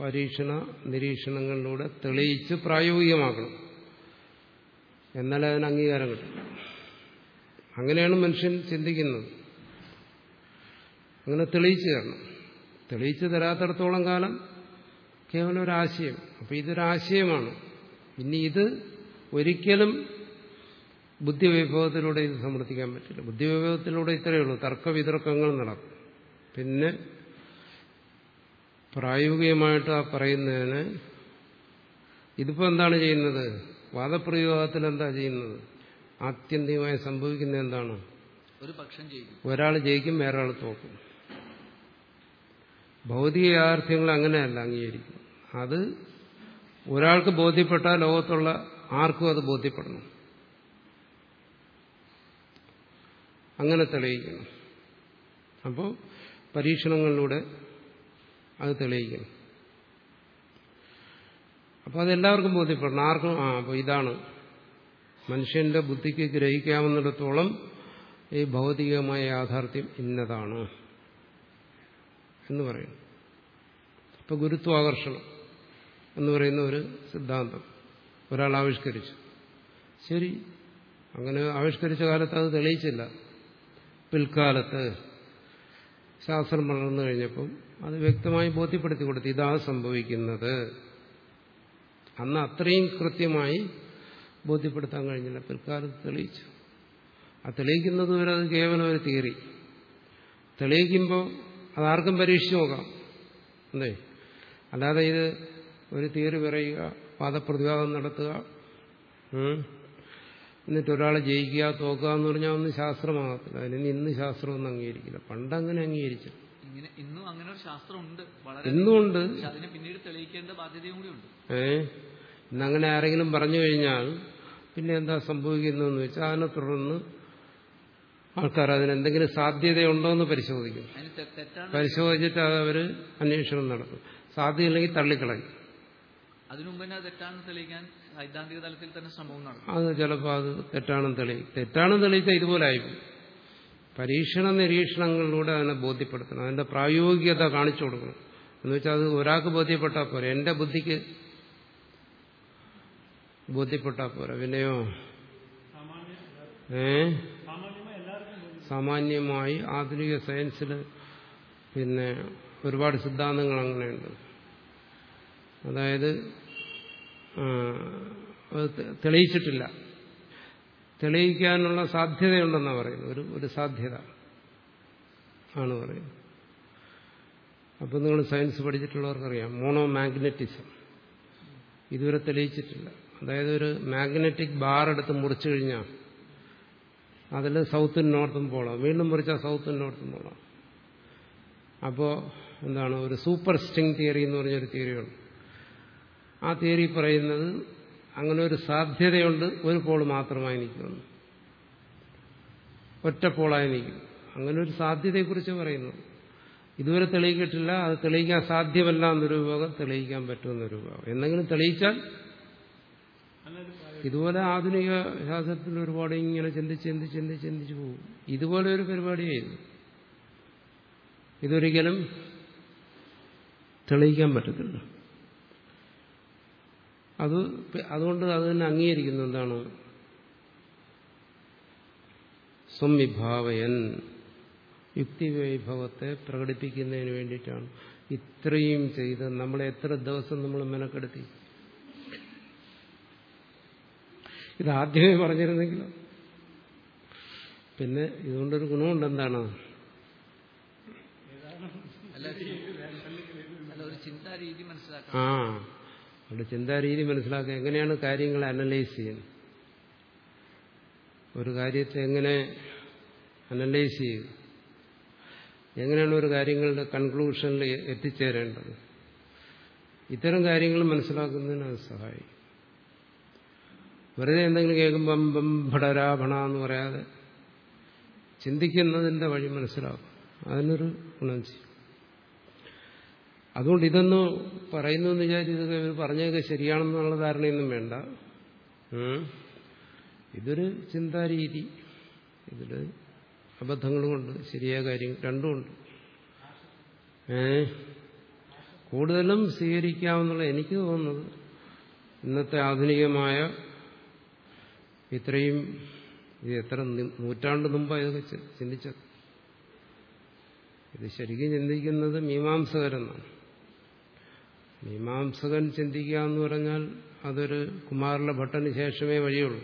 പരീക്ഷണ നിരീക്ഷണങ്ങളിലൂടെ തെളിയിച്ച് പ്രായോഗികമാക്കണം. എന്നാലേ അതിന് അംഗീകാരം കിട്ടും. അങ്ങനെയാണ് മനുഷ്യൻ ചിന്തിക്കുന്നത്. അങ്ങനെ തെളിയിച്ചു തരണം. തെളിയിച്ചു തരാത്തടത്തോളം കാലം കേവലം ഒരാശയം അപ്പം ഇതൊരാശയമാണ് ഇനി ഇത് ഒരിക്കലും ബുദ്ധിവൈഭവത്തിലൂടെ ഇത് സമർത്ഥിക്കാൻ പറ്റില്ല. ബുദ്ധിവൈഭവത്തിലൂടെ ഇത്രയേ ഉള്ളൂ. തർക്കവിതർക്കങ്ങൾ നടക്കും. പിന്നെ പ്രായോഗികമായിട്ട് ആ പറയുന്നതിന് ഇതിപ്പോ എന്താണ് ചെയ്യുന്നത്? വാദപ്രയോഗത്തിൽ എന്താ ചെയ്യുന്നത്? ആത്യന്തികമായി സംഭവിക്കുന്നത് എന്താണ്? ഒരു പക്ഷം ജയിക്കും. ഒരാൾ ജയിക്കും വേറൊരാൾ തോക്കും. ഭൗതിക യാഥാർത്ഥ്യങ്ങൾ അങ്ങനെയല്ല അംഗീകരിക്കും. അത് ഒരാൾക്ക് ബോധ്യപ്പെട്ട ലോകത്തുള്ള ആർക്കും അത് ബോധ്യപ്പെടണം. അങ്ങനെ തെളിയിക്കണം അപ്പോൾ പരീക്ഷണങ്ങളിലൂടെ അത് തെളിയിക്കണം അപ്പോൾ അതെല്ലാവർക്കും ബോധ്യപ്പെടണം. ആർക്കും ആ അപ്പോൾ ഇതാണ്. മനുഷ്യന്റെ ബുദ്ധിക്ക് ഗ്രഹിക്കാവുന്നിടത്തോളം ഈ ഭൗതികമായ യാഥാർത്ഥ്യം ഇന്നതാണ് എന്ന് പറയുന്നു. ഇപ്പൊ ഗുരുത്വാകർഷണം എന്ന് പറയുന്ന ഒരു സിദ്ധാന്തം ഒരാൾ ആവിഷ്കരിച്ചു. ശരി അങ്ങനെ ആവിഷ്കരിച്ച കാലത്ത് അത് തെളിയിച്ചില്ല. പിൽക്കാലത്ത് ശാസ്ത്രം വളർന്നു കഴിഞ്ഞപ്പം അത് വ്യക്തമായി ബോധ്യപ്പെടുത്തി കൊടുത്തു ഇതാ സംഭവിക്കുന്നത്. അന്ന് അത്രയും കൃത്യമായി ബോധ്യപ്പെടുത്താൻ കഴിഞ്ഞില്ല. പിൽക്കാലത്ത് തെളിയിച്ചു. ആ തെളിയിക്കുന്നത് വരെ അത് കേവലം ഒരു തിയറി. തെളിയിക്കുമ്പോൾ അതാർക്കും പരീക്ഷിച്ചു നോക്കാം. അല്ലേ? അല്ലാതെ ഇത് ഒരു തിയറി പറയുക വാദപ്രതിവാദം നടത്തുക. എന്നിട്ട് ഒരാളെ ജയിക്കുക തോക്കുക എന്ന് പറഞ്ഞാൽ ഒന്നും ശാസ്ത്രമാകത്തില്ല. അതിന് ഇന്ന് ശാസ്ത്രമൊന്നും അംഗീകരിക്കില്ല. പണ്ട് അങ്ങനെ അംഗീകരിച്ചു ഇന്നും അങ്ങനെ ഒരു ശാസ്ത്രമുണ്ട്. പിന്നീട് തെളിയിക്കേണ്ട ബാധ്യതയും കൂടിയുണ്ട് ഉണ്ട്. ഏ? ഇന്നങ്ങനെ ആരെങ്കിലും പറഞ്ഞു കഴിഞ്ഞാൽ പിന്നെ എന്താ സംഭവിക്കുന്നതെന്ന് വെച്ചാൽ അതിനെ തുടർന്ന് ആൾക്കാർ അതിനെന്തെങ്കിലും സാധ്യതയുണ്ടോ എന്ന് പരിശോധിക്കും. പരിശോധിച്ചിട്ട് അത് അവർ അന്വേഷണം നടത്തും. സാധ്യതയില്ലെങ്കിൽ തള്ളിക്കളയും. അതിനു മുമ്പ് തന്നെ തെറ്റാണെന്ന് തെളിയിക്കാൻ സൈദ്ധാന്തിക തലത്തിൽ തന്നെ സംഭവം നടക്കും അത് ചിലപ്പോൾ അത് തെറ്റാണെന്ന് തെളിയിക്കും. തെറ്റാണെന്ന് തെളിയിച്ചാൽ ഇതുപോലെ ആയിരിക്കും പരീക്ഷണ നിരീക്ഷണങ്ങളിലൂടെ അതിനെ ബോധ്യപ്പെടുത്തണം. അതിന്റെ പ്രായോഗികത കാണിച്ചു കൊടുക്കണം. എന്ന് വെച്ചാൽ അത് ഒരാൾക്ക് ബോധ്യപ്പെട്ടാൽ പോരെ. എന്റെ ബുദ്ധിക്ക് ബോധ്യപ്പെട്ടാൽ പോരാ. പിന്നെയോ? ഏ? സാമാന്യമായി. ആധുനിക സയൻസിൽ പിന്നെ ഒരുപാട് സിദ്ധാന്തങ്ങൾ അങ്ങനെയുണ്ട്. അതായത് അത് തെളിയിച്ചിട്ടില്ല. തെളിയിക്കാനുള്ള സാധ്യതയുണ്ടെന്നാണ് പറയുന്നത്. ഒരു ഒരു സാധ്യത ആണ് പറയുന്നത്. അപ്പം നിങ്ങൾ സയൻസ് പഠിച്ചിട്ടുള്ളവർക്കറിയാം മോണോ മാഗ്നറ്റിസം ഇതുവരെ തെളിയിച്ചിട്ടില്ല. അതായത് ഒരു മാഗ്നറ്റിക് ബാർ എടുത്ത് മുറിച്ചു കഴിഞ്ഞാൽ അതിൽ സൗത്തും നോർത്തും പോകണം വീണ്ടും മുറിച്ചാൽ സൗത്തും നോർത്തും പോകണം അപ്പോൾ എന്താണ് ഒരു സൂപ്പർ സ്റ്റിങ് തിയറി എന്ന് പറഞ്ഞൊരു തിയറിയുണ്ട്. ആ തിയറി പറയുന്നത് അങ്ങനെ ഒരു സാധ്യതയുണ്ട് ഒരു പോൾ മാത്രമായി നിൽക്കുന്നു. ഒറ്റ പോളായി നിൽക്കും അങ്ങനെ ഒരു സാധ്യതയെക്കുറിച്ച് പറയുന്നു. ഇതുവരെ തെളിയിക്കിട്ടില്ല അത് തെളിയിക്കാൻ സാധ്യമല്ല എന്നൊരു വിഭാഗം തെളിയിക്കാൻ പറ്റുമെന്നൊരു വിഭാഗം. എന്തെങ്കിലും തെളിയിച്ചാൽ ഇതുപോലെ ആധുനിക ശാസ്ത്രത്തിൽ ഒരുപാട് ഇങ്ങനെ ചിന്തിച്ച് ചിന്തിച്ച് ചിന്തിച്ച് ചിന്തിച്ച് പോകും. ഇതുപോലെ ഒരു പരിപാടിയായിരുന്നു. ഇതൊരിക്കലും തെളിയിക്കാൻ പറ്റത്തില്ല. അത് അതുകൊണ്ട് അത് തന്നെ അംഗീകരിക്കുന്നു. എന്താണ്? സംവിഭാവയൻ. യുക്തിവൈഭവത്തെ പ്രകടിപ്പിക്കുന്നതിന് വേണ്ടിയിട്ടാണ്. ഇത്രയും ചെയ്ത് നമ്മളെ എത്ര ദിവസം നമ്മൾ മെനക്കെടുത്തി? ഇത് ആദ്യമേ പറഞ്ഞിരുന്നെങ്കിൽ പിന്നെ ഇതുകൊണ്ടൊരു ഗുണമുണ്ട്. എന്താണ്? ആ. അവിടെ ചിന്താരീതി മനസ്സിലാക്കുക എങ്ങനെയാണ് കാര്യങ്ങളെ അനലൈസ് ചെയ്യുന്നത്? ഒരു കാര്യത്തെ എങ്ങനെ അനലൈസ് ചെയ്യും? എങ്ങനെയാണ് ഒരു കാര്യങ്ങളുടെ കൺക്ലൂഷനിൽ എത്തിച്ചേരേണ്ടത്? ഇത്തരം കാര്യങ്ങൾ മനസ്സിലാക്കുന്നതിന് അത് സഹായിക്കും. വെറുതെ എന്തെങ്കിലും കേൾക്കുമ്പം ബം ഭടരാ എന്ന് പറയാതെ ചിന്തിക്കുന്നതിന്റെ വഴി മനസ്സിലാക്കും. അതിനൊരു ഗുണം ചെയ്യും. അതുകൊണ്ട് ഇതൊന്ന് പറയുന്നു എന്ന് വിചാരിച്ചത് ഇവർ പറഞ്ഞതൊക്കെ ശരിയാണെന്നുള്ള ധാരണയൊന്നും വേണ്ട. ഇതൊരു ചിന്താരീതി. ഇതിൽ അബദ്ധങ്ങളുമുണ്ട് ശരിയായ കാര്യം രണ്ടുമുണ്ട് ഏ? കൂടുതലും സ്വീകരിക്കാമെന്നുള്ള എനിക്ക് തോന്നുന്നത് ഇന്നത്തെ ആധുനികമായ ഇത്രയും ഇത് എത്ര നൂറ്റാണ്ട് മുമ്പാണ് ഇതൊക്കെ ചിന്തിച്ചത്. ഇത് ശരിക്കും ചിന്തിക്കുന്നത് മീമാംസകരെന്നാണ്. മീമാംസകൻ ചിന്തിക്കുക എന്ന് പറഞ്ഞാൽ അതൊരു കുമാരല ഭട്ടന് ശേഷമേ വഴിയുള്ളൂ.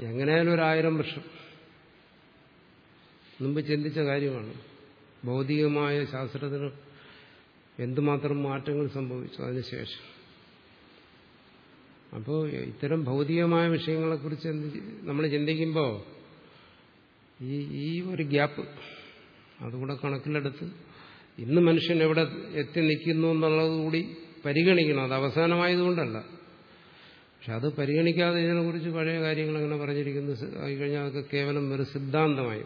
എങ്ങനെയാലും ഒരു ആയിരം വർഷം. മുമ്പ് ചിന്തിച്ച കാര്യമാണ്. ഭൗതികമായ ശാസ്ത്രത്തിന് എന്തുമാത്രം മാറ്റങ്ങൾ സംഭവിച്ചു അതിനുശേഷം അപ്പോൾ ഇത്തരം ഭൗതികമായ വിഷയങ്ങളെക്കുറിച്ച് നമ്മൾ ചിന്തിക്കുമ്പോൾ ഈ ഈ ഒരു ഗ്യാപ്പ് അതുകൂടെ കണക്കിലെടുത്ത് ഇന്ന് മനുഷ്യൻ എവിടെ എത്തി നിൽക്കുന്നു എന്നുള്ളത് കൂടി പരിഗണിക്കണം. അത് അവസാനമായതുകൊണ്ടല്ല. പക്ഷെ അത് പരിഗണിക്കാതെ ഇതിനെക്കുറിച്ച് പഴയ കാര്യങ്ങൾ അങ്ങനെ പറഞ്ഞിരിക്കുന്നു. ആയി കഴിഞ്ഞാൽ അതൊക്കെ കേവലം ഒരു സിദ്ധാന്തമായി.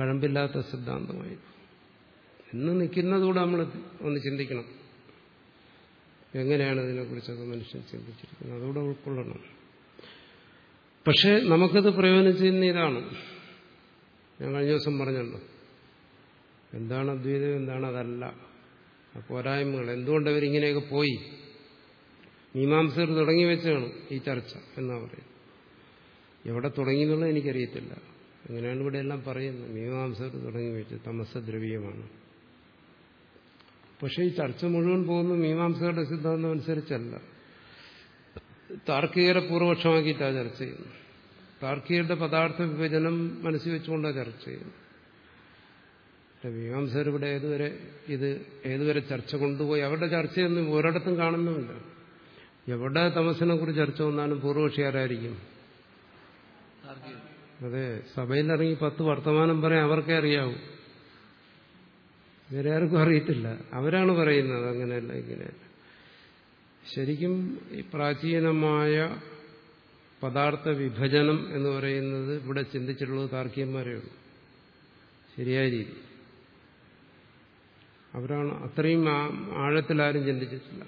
കഴമ്പില്ലാത്ത സിദ്ധാന്തമായി. ഇന്ന് നിൽക്കുന്നതുകൂടെ നമ്മൾ ഒന്ന് ചിന്തിക്കണം. എങ്ങനെയാണ് ഇതിനെക്കുറിച്ചൊക്കെ മനുഷ്യൻ ചിന്തിച്ചിരിക്കുന്നത്? അതുകൂടെ ഉൾക്കൊള്ളണം. പക്ഷേ നമുക്കത് പ്രയോജനം ഇതാണ്. ഞാൻ കഴിഞ്ഞ ദിവസം പറഞ്ഞല്ലോ. എന്താണ് അദ്വൈതം എന്താണ് അതല്ല. പോരായ്മകൾ. എന്തുകൊണ്ട് അവരിങ്ങനെയൊക്കെ പോയി? മീമാംസകർ തുടങ്ങി വെച്ചാണ് ഈ ചർച്ച എന്നാ പറയുന്നത്. എവിടെ തുടങ്ങി എന്നുള്ളത് എനിക്കറിയത്തില്ല. അങ്ങനെയാണ് ഇവിടെ എല്ലാം പറയുന്നത്? മീമാംസകർ തുടങ്ങി വെച്ച് തമസ ദ്രവ്യമാണ് പക്ഷേ ഈ ചർച്ച മുഴുവൻ പോകുന്നത് മീമാംസകരുടെ സിദ്ധാന്തം അനുസരിച്ചല്ല. താർക്കികരെ പൂർവപക്ഷമാക്കിയിട്ടാണ് ചർച്ച ചെയ്യുന്നത്. താർക്കികരുടെ പദാർത്ഥ വിഭജനം മനസ്സിൽ വെച്ചുകൊണ്ടാണ് ചർച്ച ചെയ്യുന്നത്. മീമാംസകർ ഇവിടെ ഏതുവരെ ഇത് ഏതുവരെ ചർച്ച കൊണ്ടുപോയി? അവരുടെ ചർച്ചയൊന്നും ഒരിടത്തും കാണുന്നുമില്ല. എവിടെ തമസിനെ കുറിച്ച് ചർച്ച വന്നാലും താർക്കികം അതെ സഭയിലിറങ്ങി പത്ത് വർത്തമാനം പറയാൻ അവർക്കേ അറിയാവൂ. വേറെ ആർക്കും അറിയത്തില്ല. അവരാണ് പറയുന്നത് അങ്ങനെയല്ല ഇങ്ങനെയല്ല ശരിക്കും ഈ പ്രാചീനമായ പദാർത്ഥ വിഭജനം എന്ന് പറയുന്നത് ഇവിടെ ചിന്തിച്ചിട്ടുള്ളത് താർക്കികന്മാരെയുള്ളൂ ശരിയായ രീതി. അവരാണ് അത്രയും ആഴത്തിൽ ആരും ചിന്തിച്ചിട്ടില്ല.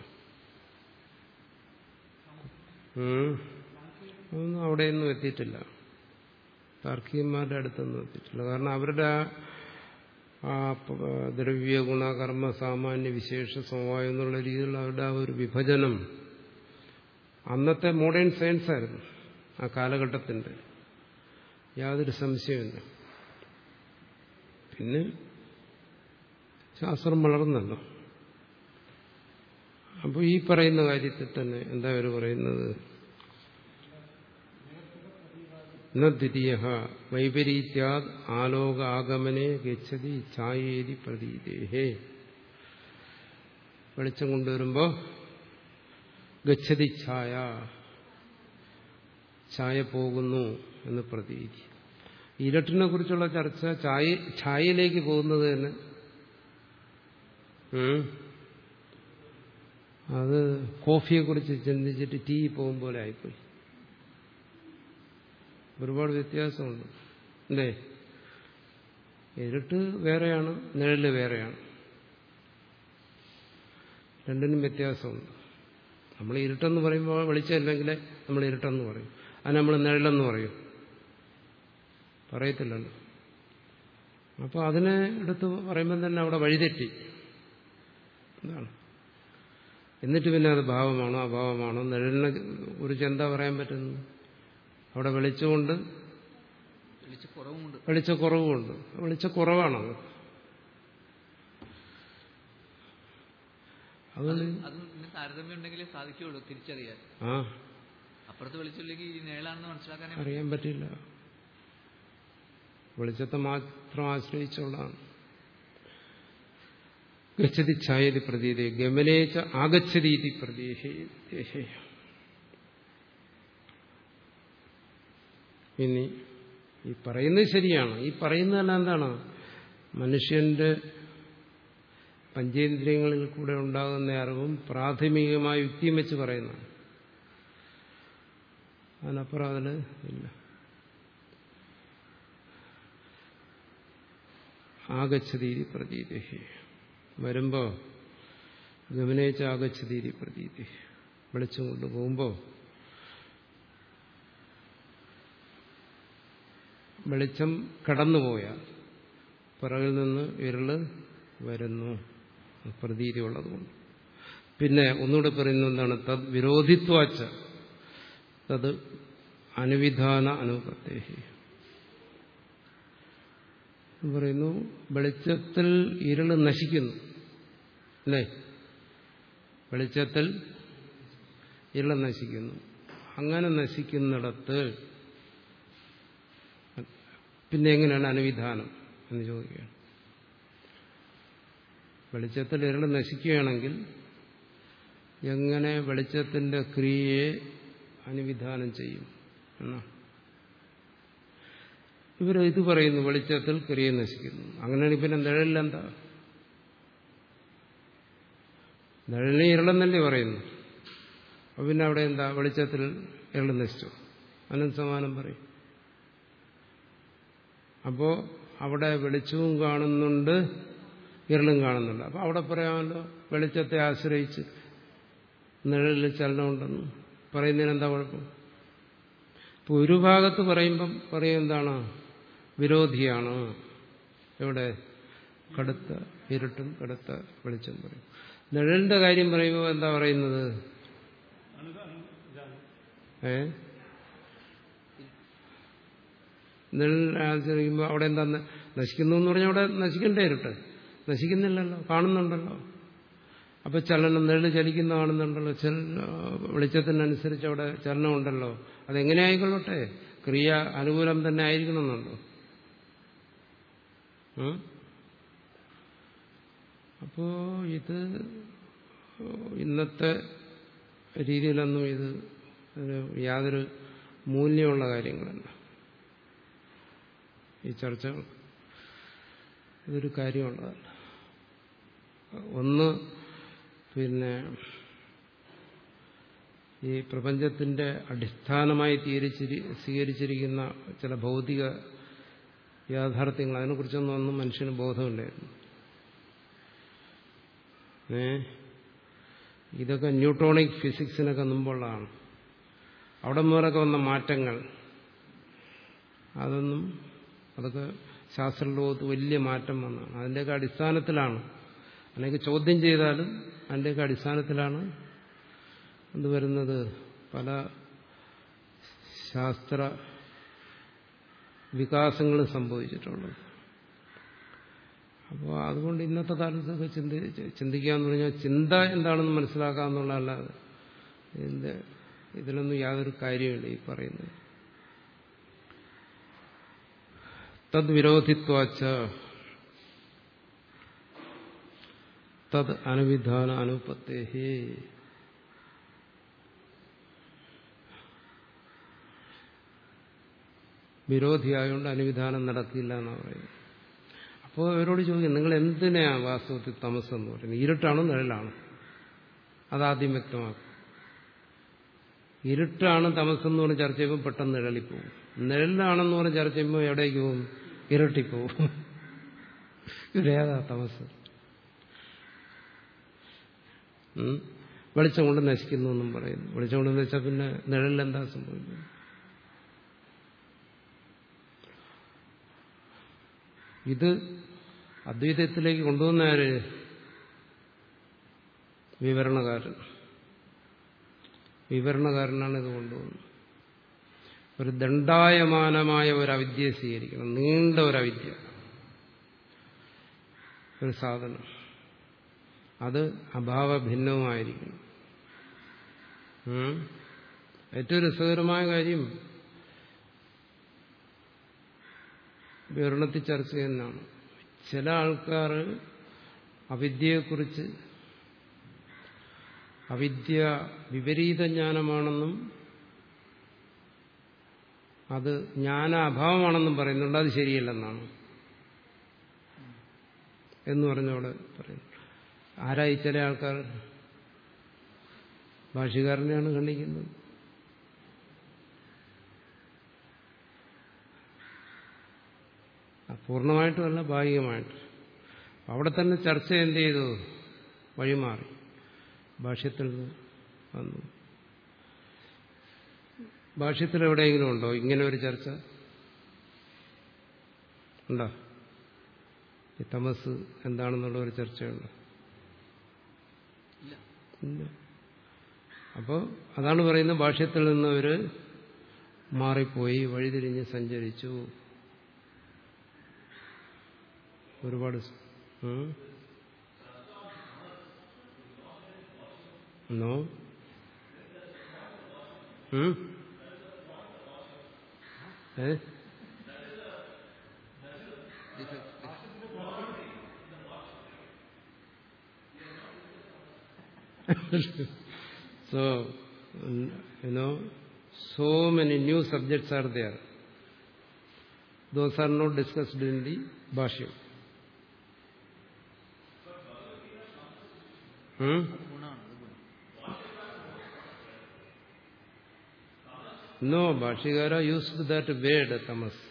അതൊന്നും അവിടെയൊന്നും എത്തിയിട്ടില്ല. താർക്കികന്മാരുടെ അടുത്തൊന്നും എത്തിയിട്ടില്ല. കാരണം അവരുടെ ആ- ദ്രവ്യ ഗുണകർമ്മ സാമാന്യ വിശേഷ സമവായം എന്നുള്ള രീതിയിൽ അവരുടെ ആ ഒരു വിഭജനം അന്നത്തെ മോഡേൺ സയൻസ് ആയിരുന്നു. ആ കാലഘട്ടത്തിന്റെ യാതൊരു സംശയമില്ല പിന്നെ ശാസ്ത്രം വളർന്നല്ലോ. അപ്പോൾ ഈ പറയുന്ന കാര്യത്തിൽ തന്നെ എന്താ അവർ പറയുന്നത്? ദ്വിതീയ വൈപരീത്യാ ആലോക ആഗമനെ ഗച്ഛതി ചായേരി പ്രതീതേഹേ. വെളിച്ചം കൊണ്ടുവരുമ്പോൾ ഗച്ഛതി ഛായ ഛായ പോകുന്നു എന്ന് പ്രതീതി. ഇരട്ടിനെ കുറിച്ചുള്ള ചർച്ച ഛായ ഛായയിലേക്ക് പോകുന്നത് തന്നെ. അത് കോഫിയെ കുറിച്ച് ചിന്തിച്ചിട്ട് ടീ പോകും പോലെ ആയിപ്പോയി. ഒരുപാട് വ്യത്യാസമുണ്ട്. അല്ലേ? ഇരുട്ട് വേറെയാണ് നിഴൽ വേറെയാണ്. രണ്ടിനും വ്യത്യാസമുണ്ട്. നമ്മൾ ഇരുട്ടെന്ന് പറയുമ്പോൾ വെളിച്ചമില്ലെങ്കിൽ നമ്മൾ ഇരുട്ടെന്ന് പറയും. അത് നമ്മൾ നിഴലെന്ന് പറയും. പറയത്തില്ലല്ലോ. അപ്പോൾ അതിനെ എടുത്ത് പറയുമ്പോൾ തന്നെ അവിടെ വഴിതെറ്റി. എന്താണ് എന്നിട്ട് പിന്നെ അത് ഭാവമാണോ അഭാവമാണോ നിഴലിനെ കുറിച്ച് എന്താ പറയാൻ പറ്റുന്നത് അവിടെ വെളിച്ചമുണ്ട്. വിളിച്ച് കുറവുമുണ്ട് വെളിച്ചക്കുറവുമുണ്ട്. വെളിച്ചക്കുറവാണത്. അറിയാൻ പറ്റില്ല. വെളിച്ചത്തെ മാത്രം ആശ്രയിച്ചുള്ളതാണ്. ഗച്ഛതി ഛായതി പ്രതീതി ഗമനേച്ച ആഗച്ഛതീതി പ്രതീഹേ ഇനി ഈ പറയുന്നത് ശരിയാണ്. ഈ പറയുന്നതെല്ലാം എന്താണ്? മനുഷ്യന്റെ പഞ്ചേന്ദ്രിയങ്ങളിൽ കൂടെ ഉണ്ടാകുന്ന അറിവും പ്രാഥമികമായ യുക്തിയും വെച്ച് പറയുന്നതാണ്. അതിനപ്പുറം അതിന് ഇല്ല. ആഗച്ഛതീതി പ്രതീതി. വരുമ്പോ ഗമനേച്ചാകച്ചതീതി പ്രതീതി. വെളിച്ചം കൊണ്ട് പോകുമ്പോ വെളിച്ചം കടന്നുപോയാൽ പിറകിൽ നിന്ന് ഇരുൾ വരുന്നു. പ്രതീതി ഉള്ളതുകൊണ്ട് പിന്നെ ഒന്നുകൂടെ പറയുന്ന എന്താണ്? തദ് വിരോധിത്വാച്ച. തത് അനുവിധാന അനുപത്തേഹി പറയുന്നു വെളിച്ചത്തിൽ ഇരുൾ നശിക്കുന്നു. അല്ലേ? വെളിച്ചത്തിൽ ഇരുൾ നശിക്കുന്നു. അങ്ങനെ നശിക്കുന്നിടത്ത് പിന്നെ എങ്ങനെയാണ് അനുവിധാനം എന്ന് ചോദിക്കുകയാണ്. വെളിച്ചത്തിൽ ഇരുൾ നശിക്കുകയാണെങ്കിൽ എങ്ങനെ വെളിച്ചത്തിന്റെ ക്രിയയെ അനുവിധാനം ചെയ്യും എന്നാ ഇവർ ഇത് പറയുന്നു വെളിച്ചത്തിൽ ക്രിയ നശിക്കുന്നു. അങ്ങനെയാണെങ്കിൽ പിന്നെ നിഴലിലെന്താ നിഴലിനെ ഇരളെന്നല്ലേ പറയുന്നു. അപ്പൊ പിന്നെ അവിടെ എന്താ? വെളിച്ചത്തിൽ ഇരൾ നശിച്ചു. അതിനും സമാനം പറയും? അപ്പോ അവിടെ വെളിച്ചവും കാണുന്നുണ്ട് ഇരളും കാണുന്നുണ്ട്. അപ്പൊ അവിടെ പറയാമല്ലോ വെളിച്ചത്തെ ആശ്രയിച്ച് നിഴലിൽ ചലനമുണ്ടെന്ന്. പറയുന്നതിന് എന്താ കുഴപ്പം? ഇപ്പൊ ഒരു ഭാഗത്ത് പറയുമ്പം പറയും എന്താണ്? വിരോധിയാണ്. എവിടെ കടുത്ത ഇരുട്ടും കടുത്ത വെളിച്ചം പറയും. നിഴലിന്റെ കാര്യം പറയുമ്പോൾ എന്താ പറയുന്നത്? ഏ? നിഴലാചരിക്കുമ്പോൾ അവിടെ എന്താ നശിക്കുന്നു എന്ന് പറഞ്ഞാൽ അവിടെ നശിക്കണ്ടേ ഇരുട്ട്. നശിക്കുന്നില്ലല്ലോ കാണുന്നുണ്ടല്ലോ. അപ്പൊ ചലനം നിഴൽ ചലിക്കുന്ന കാണുന്നുണ്ടല്ലോ. ചല വെളിച്ചത്തിനനുസരിച്ച് അവിടെ ചലനമുണ്ടല്ലോ. അതെങ്ങനെ ആയിക്കൊള്ളട്ടെ? ക്രിയ അനുകൂലം തന്നെ ആയിരിക്കണമെന്നുണ്ടോ? അപ്പോ ഇത് ഇന്നത്തെ രീതിയിലൊന്നും ഇത് യാതൊരു മൂല്യമുള്ള കാര്യങ്ങളല്ല. ഈ ചർച്ചകൾ ഇതൊരു കാര്യമുള്ളതല്ല. ഒന്ന് പിന്നെ ഈ പ്രപഞ്ചത്തിന്റെ അടിസ്ഥാനമായി സ്വീകരിച്ചിരിക്കുന്ന ചില ഭൗതിക യാഥാർത്ഥ്യങ്ങൾ. അതിനെക്കുറിച്ചൊന്നും ഒന്നും മനുഷ്യന് ബോധമില്ലായിരുന്നു. ഏ? ഇതൊക്കെ ന്യൂട്രോണിക് ഫിസിക്സിനൊക്കെ മുമ്പുള്ളതാണ്. അവിടെ മുതലൊക്കെ വന്ന മാറ്റങ്ങൾ. അതൊന്നും അതൊക്കെ ശാസ്ത്രലോകത്ത് വലിയ മാറ്റം വന്നതാണ്. അതിന്റെയൊക്കെ അടിസ്ഥാനത്തിലാണ് അല്ലെങ്കിൽ ചോദ്യം ചെയ്താലും അതിന്റെയൊക്കെ അടിസ്ഥാനത്തിലാണ് എന്ത് വരുന്നത്? പല ശാസ്ത്ര വികാസങ്ങളും സംഭവിച്ചിട്ടുള്ളത് അപ്പോൾ അതുകൊണ്ട് ഇന്നത്തെ കാലത്തൊക്കെ ചിന്തി ചിന്തിക്കുക എന്ന് പറഞ്ഞാൽ ചിന്ത എന്താണെന്ന് മനസ്സിലാക്കുക എന്നുള്ളതല്ലാതെ ഇതിന്റെ ഇതിലൊന്നും യാതൊരു കാര്യമില്ല ഈ പറയുന്നത്. തദ്വിരോധിത്വാച്ച തദ് അനുവിധാന അനുപത്തേഹി. വിരോധിയായതുകൊണ്ട് അനുവിധാനം നടക്കില്ല എന്നാണ് പറയുന്നത്. അപ്പോൾ അവരോട് ചോദിക്കും നിങ്ങൾ എന്തിനാണ് വാസ്തവത്തിൽ തമസ് എന്ന് പറയുന്നത്? ഇരുട്ടാണോ നിഴലാണോ? അതാദ്യം വ്യക്തമാക്കും. ഇരുട്ടാണ് തമസെന്ന് പറഞ്ഞ് ചർച്ച ചെയ്യുമ്പോൾ പെട്ടെന്ന് നിഴലിപ്പോവും. നിഴലാണെന്ന് പറഞ്ഞ് ചർച്ച ചെയ്യുമ്പോൾ എവിടേക്ക് പോകും? ഇരട്ടിപ്പോവും. ഇതേതാ തമസ്? വെളിച്ചം കൊണ്ട് നശിക്കുന്നു എന്നും പറയുന്നു. വെളിച്ചം കൊണ്ട് നശിച്ചാൽ പിന്നെ നിഴലിൽ എന്താ സംഭവിക്കുന്നത്? ഇത് അദ്വൈതത്തിലേക്ക് കൊണ്ടുവന്ന ആര് വിവരണകാരൻ. വിവരണകാരനാണ് ഇത് കൊണ്ടുവന്നത്. ഒരു ദണ്ഡായമാനമായ ഒരു അവിദ്യയെ സ്വീകരിക്കണം. നീണ്ട ഒരു അവിദ്യ. ഒരു സാധനം. അത് അഭാവഭിന്നവുമായിരിക്കണം. ഏറ്റവും രസകരമായ കാര്യം വിവരണത്തിൽ ചർച്ച ചെയ്യുന്നതാണ്. ചില ആൾക്കാർ അവിദ്യയെക്കുറിച്ച് അവിദ്യ വിപരീത ജ്ഞാനമാണെന്നും അത് ജ്ഞാന അഭാവമാണെന്നും പറയുന്നുണ്ട്. അത് ശരിയല്ലെന്നാണ് എന്ന് പറഞ്ഞവിടെ പറയുന്നു. ആരായി ചില ആൾക്കാർ? ഭാഷകാരനെയാണ് ഖണ്ഡിക്കുന്നത്. പൂർണമായിട്ടുമല്ല ഭാഗികമായിട്ട്. അവിടെ തന്നെ ചർച്ച എന്ത് ചെയ്തു? വഴിമാറി. ഭാഷ്യത്തിൽ വന്നു. ഭാഷ്യത്തിൽ എവിടെയെങ്കിലും ഉണ്ടോ? ഇങ്ങനെ ഒരു ചർച്ച? ഉണ്ടോ? ഈ തമസ് എന്താണെന്നുള്ള ഒരു ചർച്ചയുണ്ടോ? അപ്പോൾ അതാണ് പറയുന്നത് ഭാഷ്യത്തിൽ നിന്ന് അവർ മാറിപ്പോയി വഴിതിരിഞ്ഞ് സഞ്ചരിച്ചു. ഒരുപാട് സ്- ഉം? നോ ഉം? ഏ So, you know, so many new subjects are there. Those are not discussed in the Bhashya. Hmm? ഭാഷികാര യൂസ്ഡ് ദാറ്റ് വേഡ് തമസ്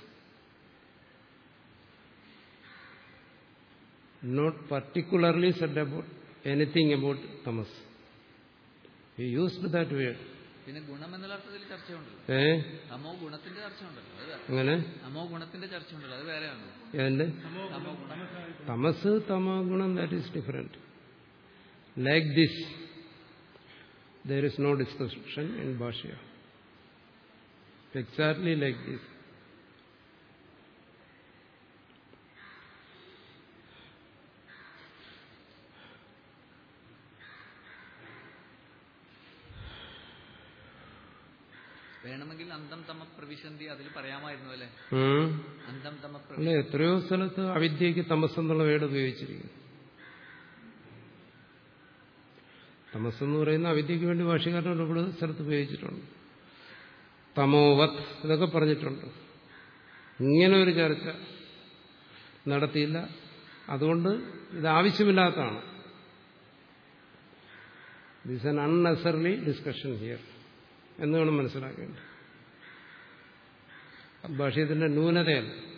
not particularly said about anything about തമസ് about യൂസ്ഡ് ദാറ്റ് word. പിന്നെ ഗുണം എന്നുള്ള അർത്ഥത്തിൽ ചർച്ചയുണ്ടല്ലോ. തമോ ഗുണത്തിന്റെ ചർച്ചയുണ്ടല്ലോ. അങ്ങനെ തമോ ഗുണത്തിന്റെ ചർച്ചയുണ്ടല്ലോ. അത് വേറെയാണ്. തമസ് തമോ ഗുണം. That is different like this there is no description in ഭാഷ്യ exactly like this വേണമെങ്കിൽ അന്തം തമ പ്രവിശന്തി അതിൽ പറയാമായിരുന്നു അല്ലേ. അന്തം തമ എത്രയോ സ്ഥലത്ത് അവിദ്യക്ക് തമസ് എന്നുള്ള വേട് ഉപയോഗിച്ചിരിക്കുന്നു. തമസ് എന്ന് പറയുന്ന അവിദ്യക്ക് വേണ്ടി ഭാഷകാരൻ ഒരുപാട് സ്ഥലത്ത് ഉപയോഗിച്ചിട്ടുണ്ട്. തമോവത് ഇതൊക്കെ പറഞ്ഞിട്ടുണ്ട്. ഇങ്ങനെ ഒരു ചർച്ച നടത്തിയില്ല. അതുകൊണ്ട് ഇത് ആവശ്യമില്ലാത്തതാണ് this an unnecessarily discussion here എന്ന് വേണം മനസ്സിലാക്കേണ്ടത് ഭാഷയത്തിന്റെ ന്യൂനതയല്ല.